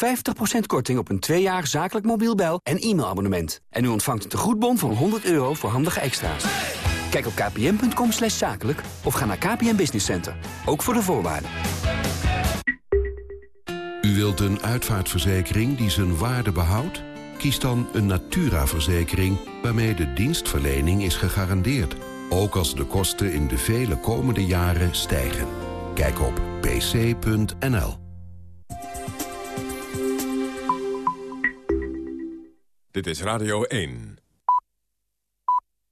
korting op een 2 jaar zakelijk mobiel bel- en e-mailabonnement. En u ontvangt een tegoedbon van 100 euro voor handige extra's. Kijk op kpn.com slash zakelijk of ga naar KPN Business Center. Ook voor de voorwaarden. U wilt een uitvaartverzekering die zijn waarde behoudt? Kies dan een Natura-verzekering waarmee de dienstverlening is gegarandeerd. Ook als de kosten in de vele komende jaren stijgen. Kijk op pc.nl. Dit is Radio 1.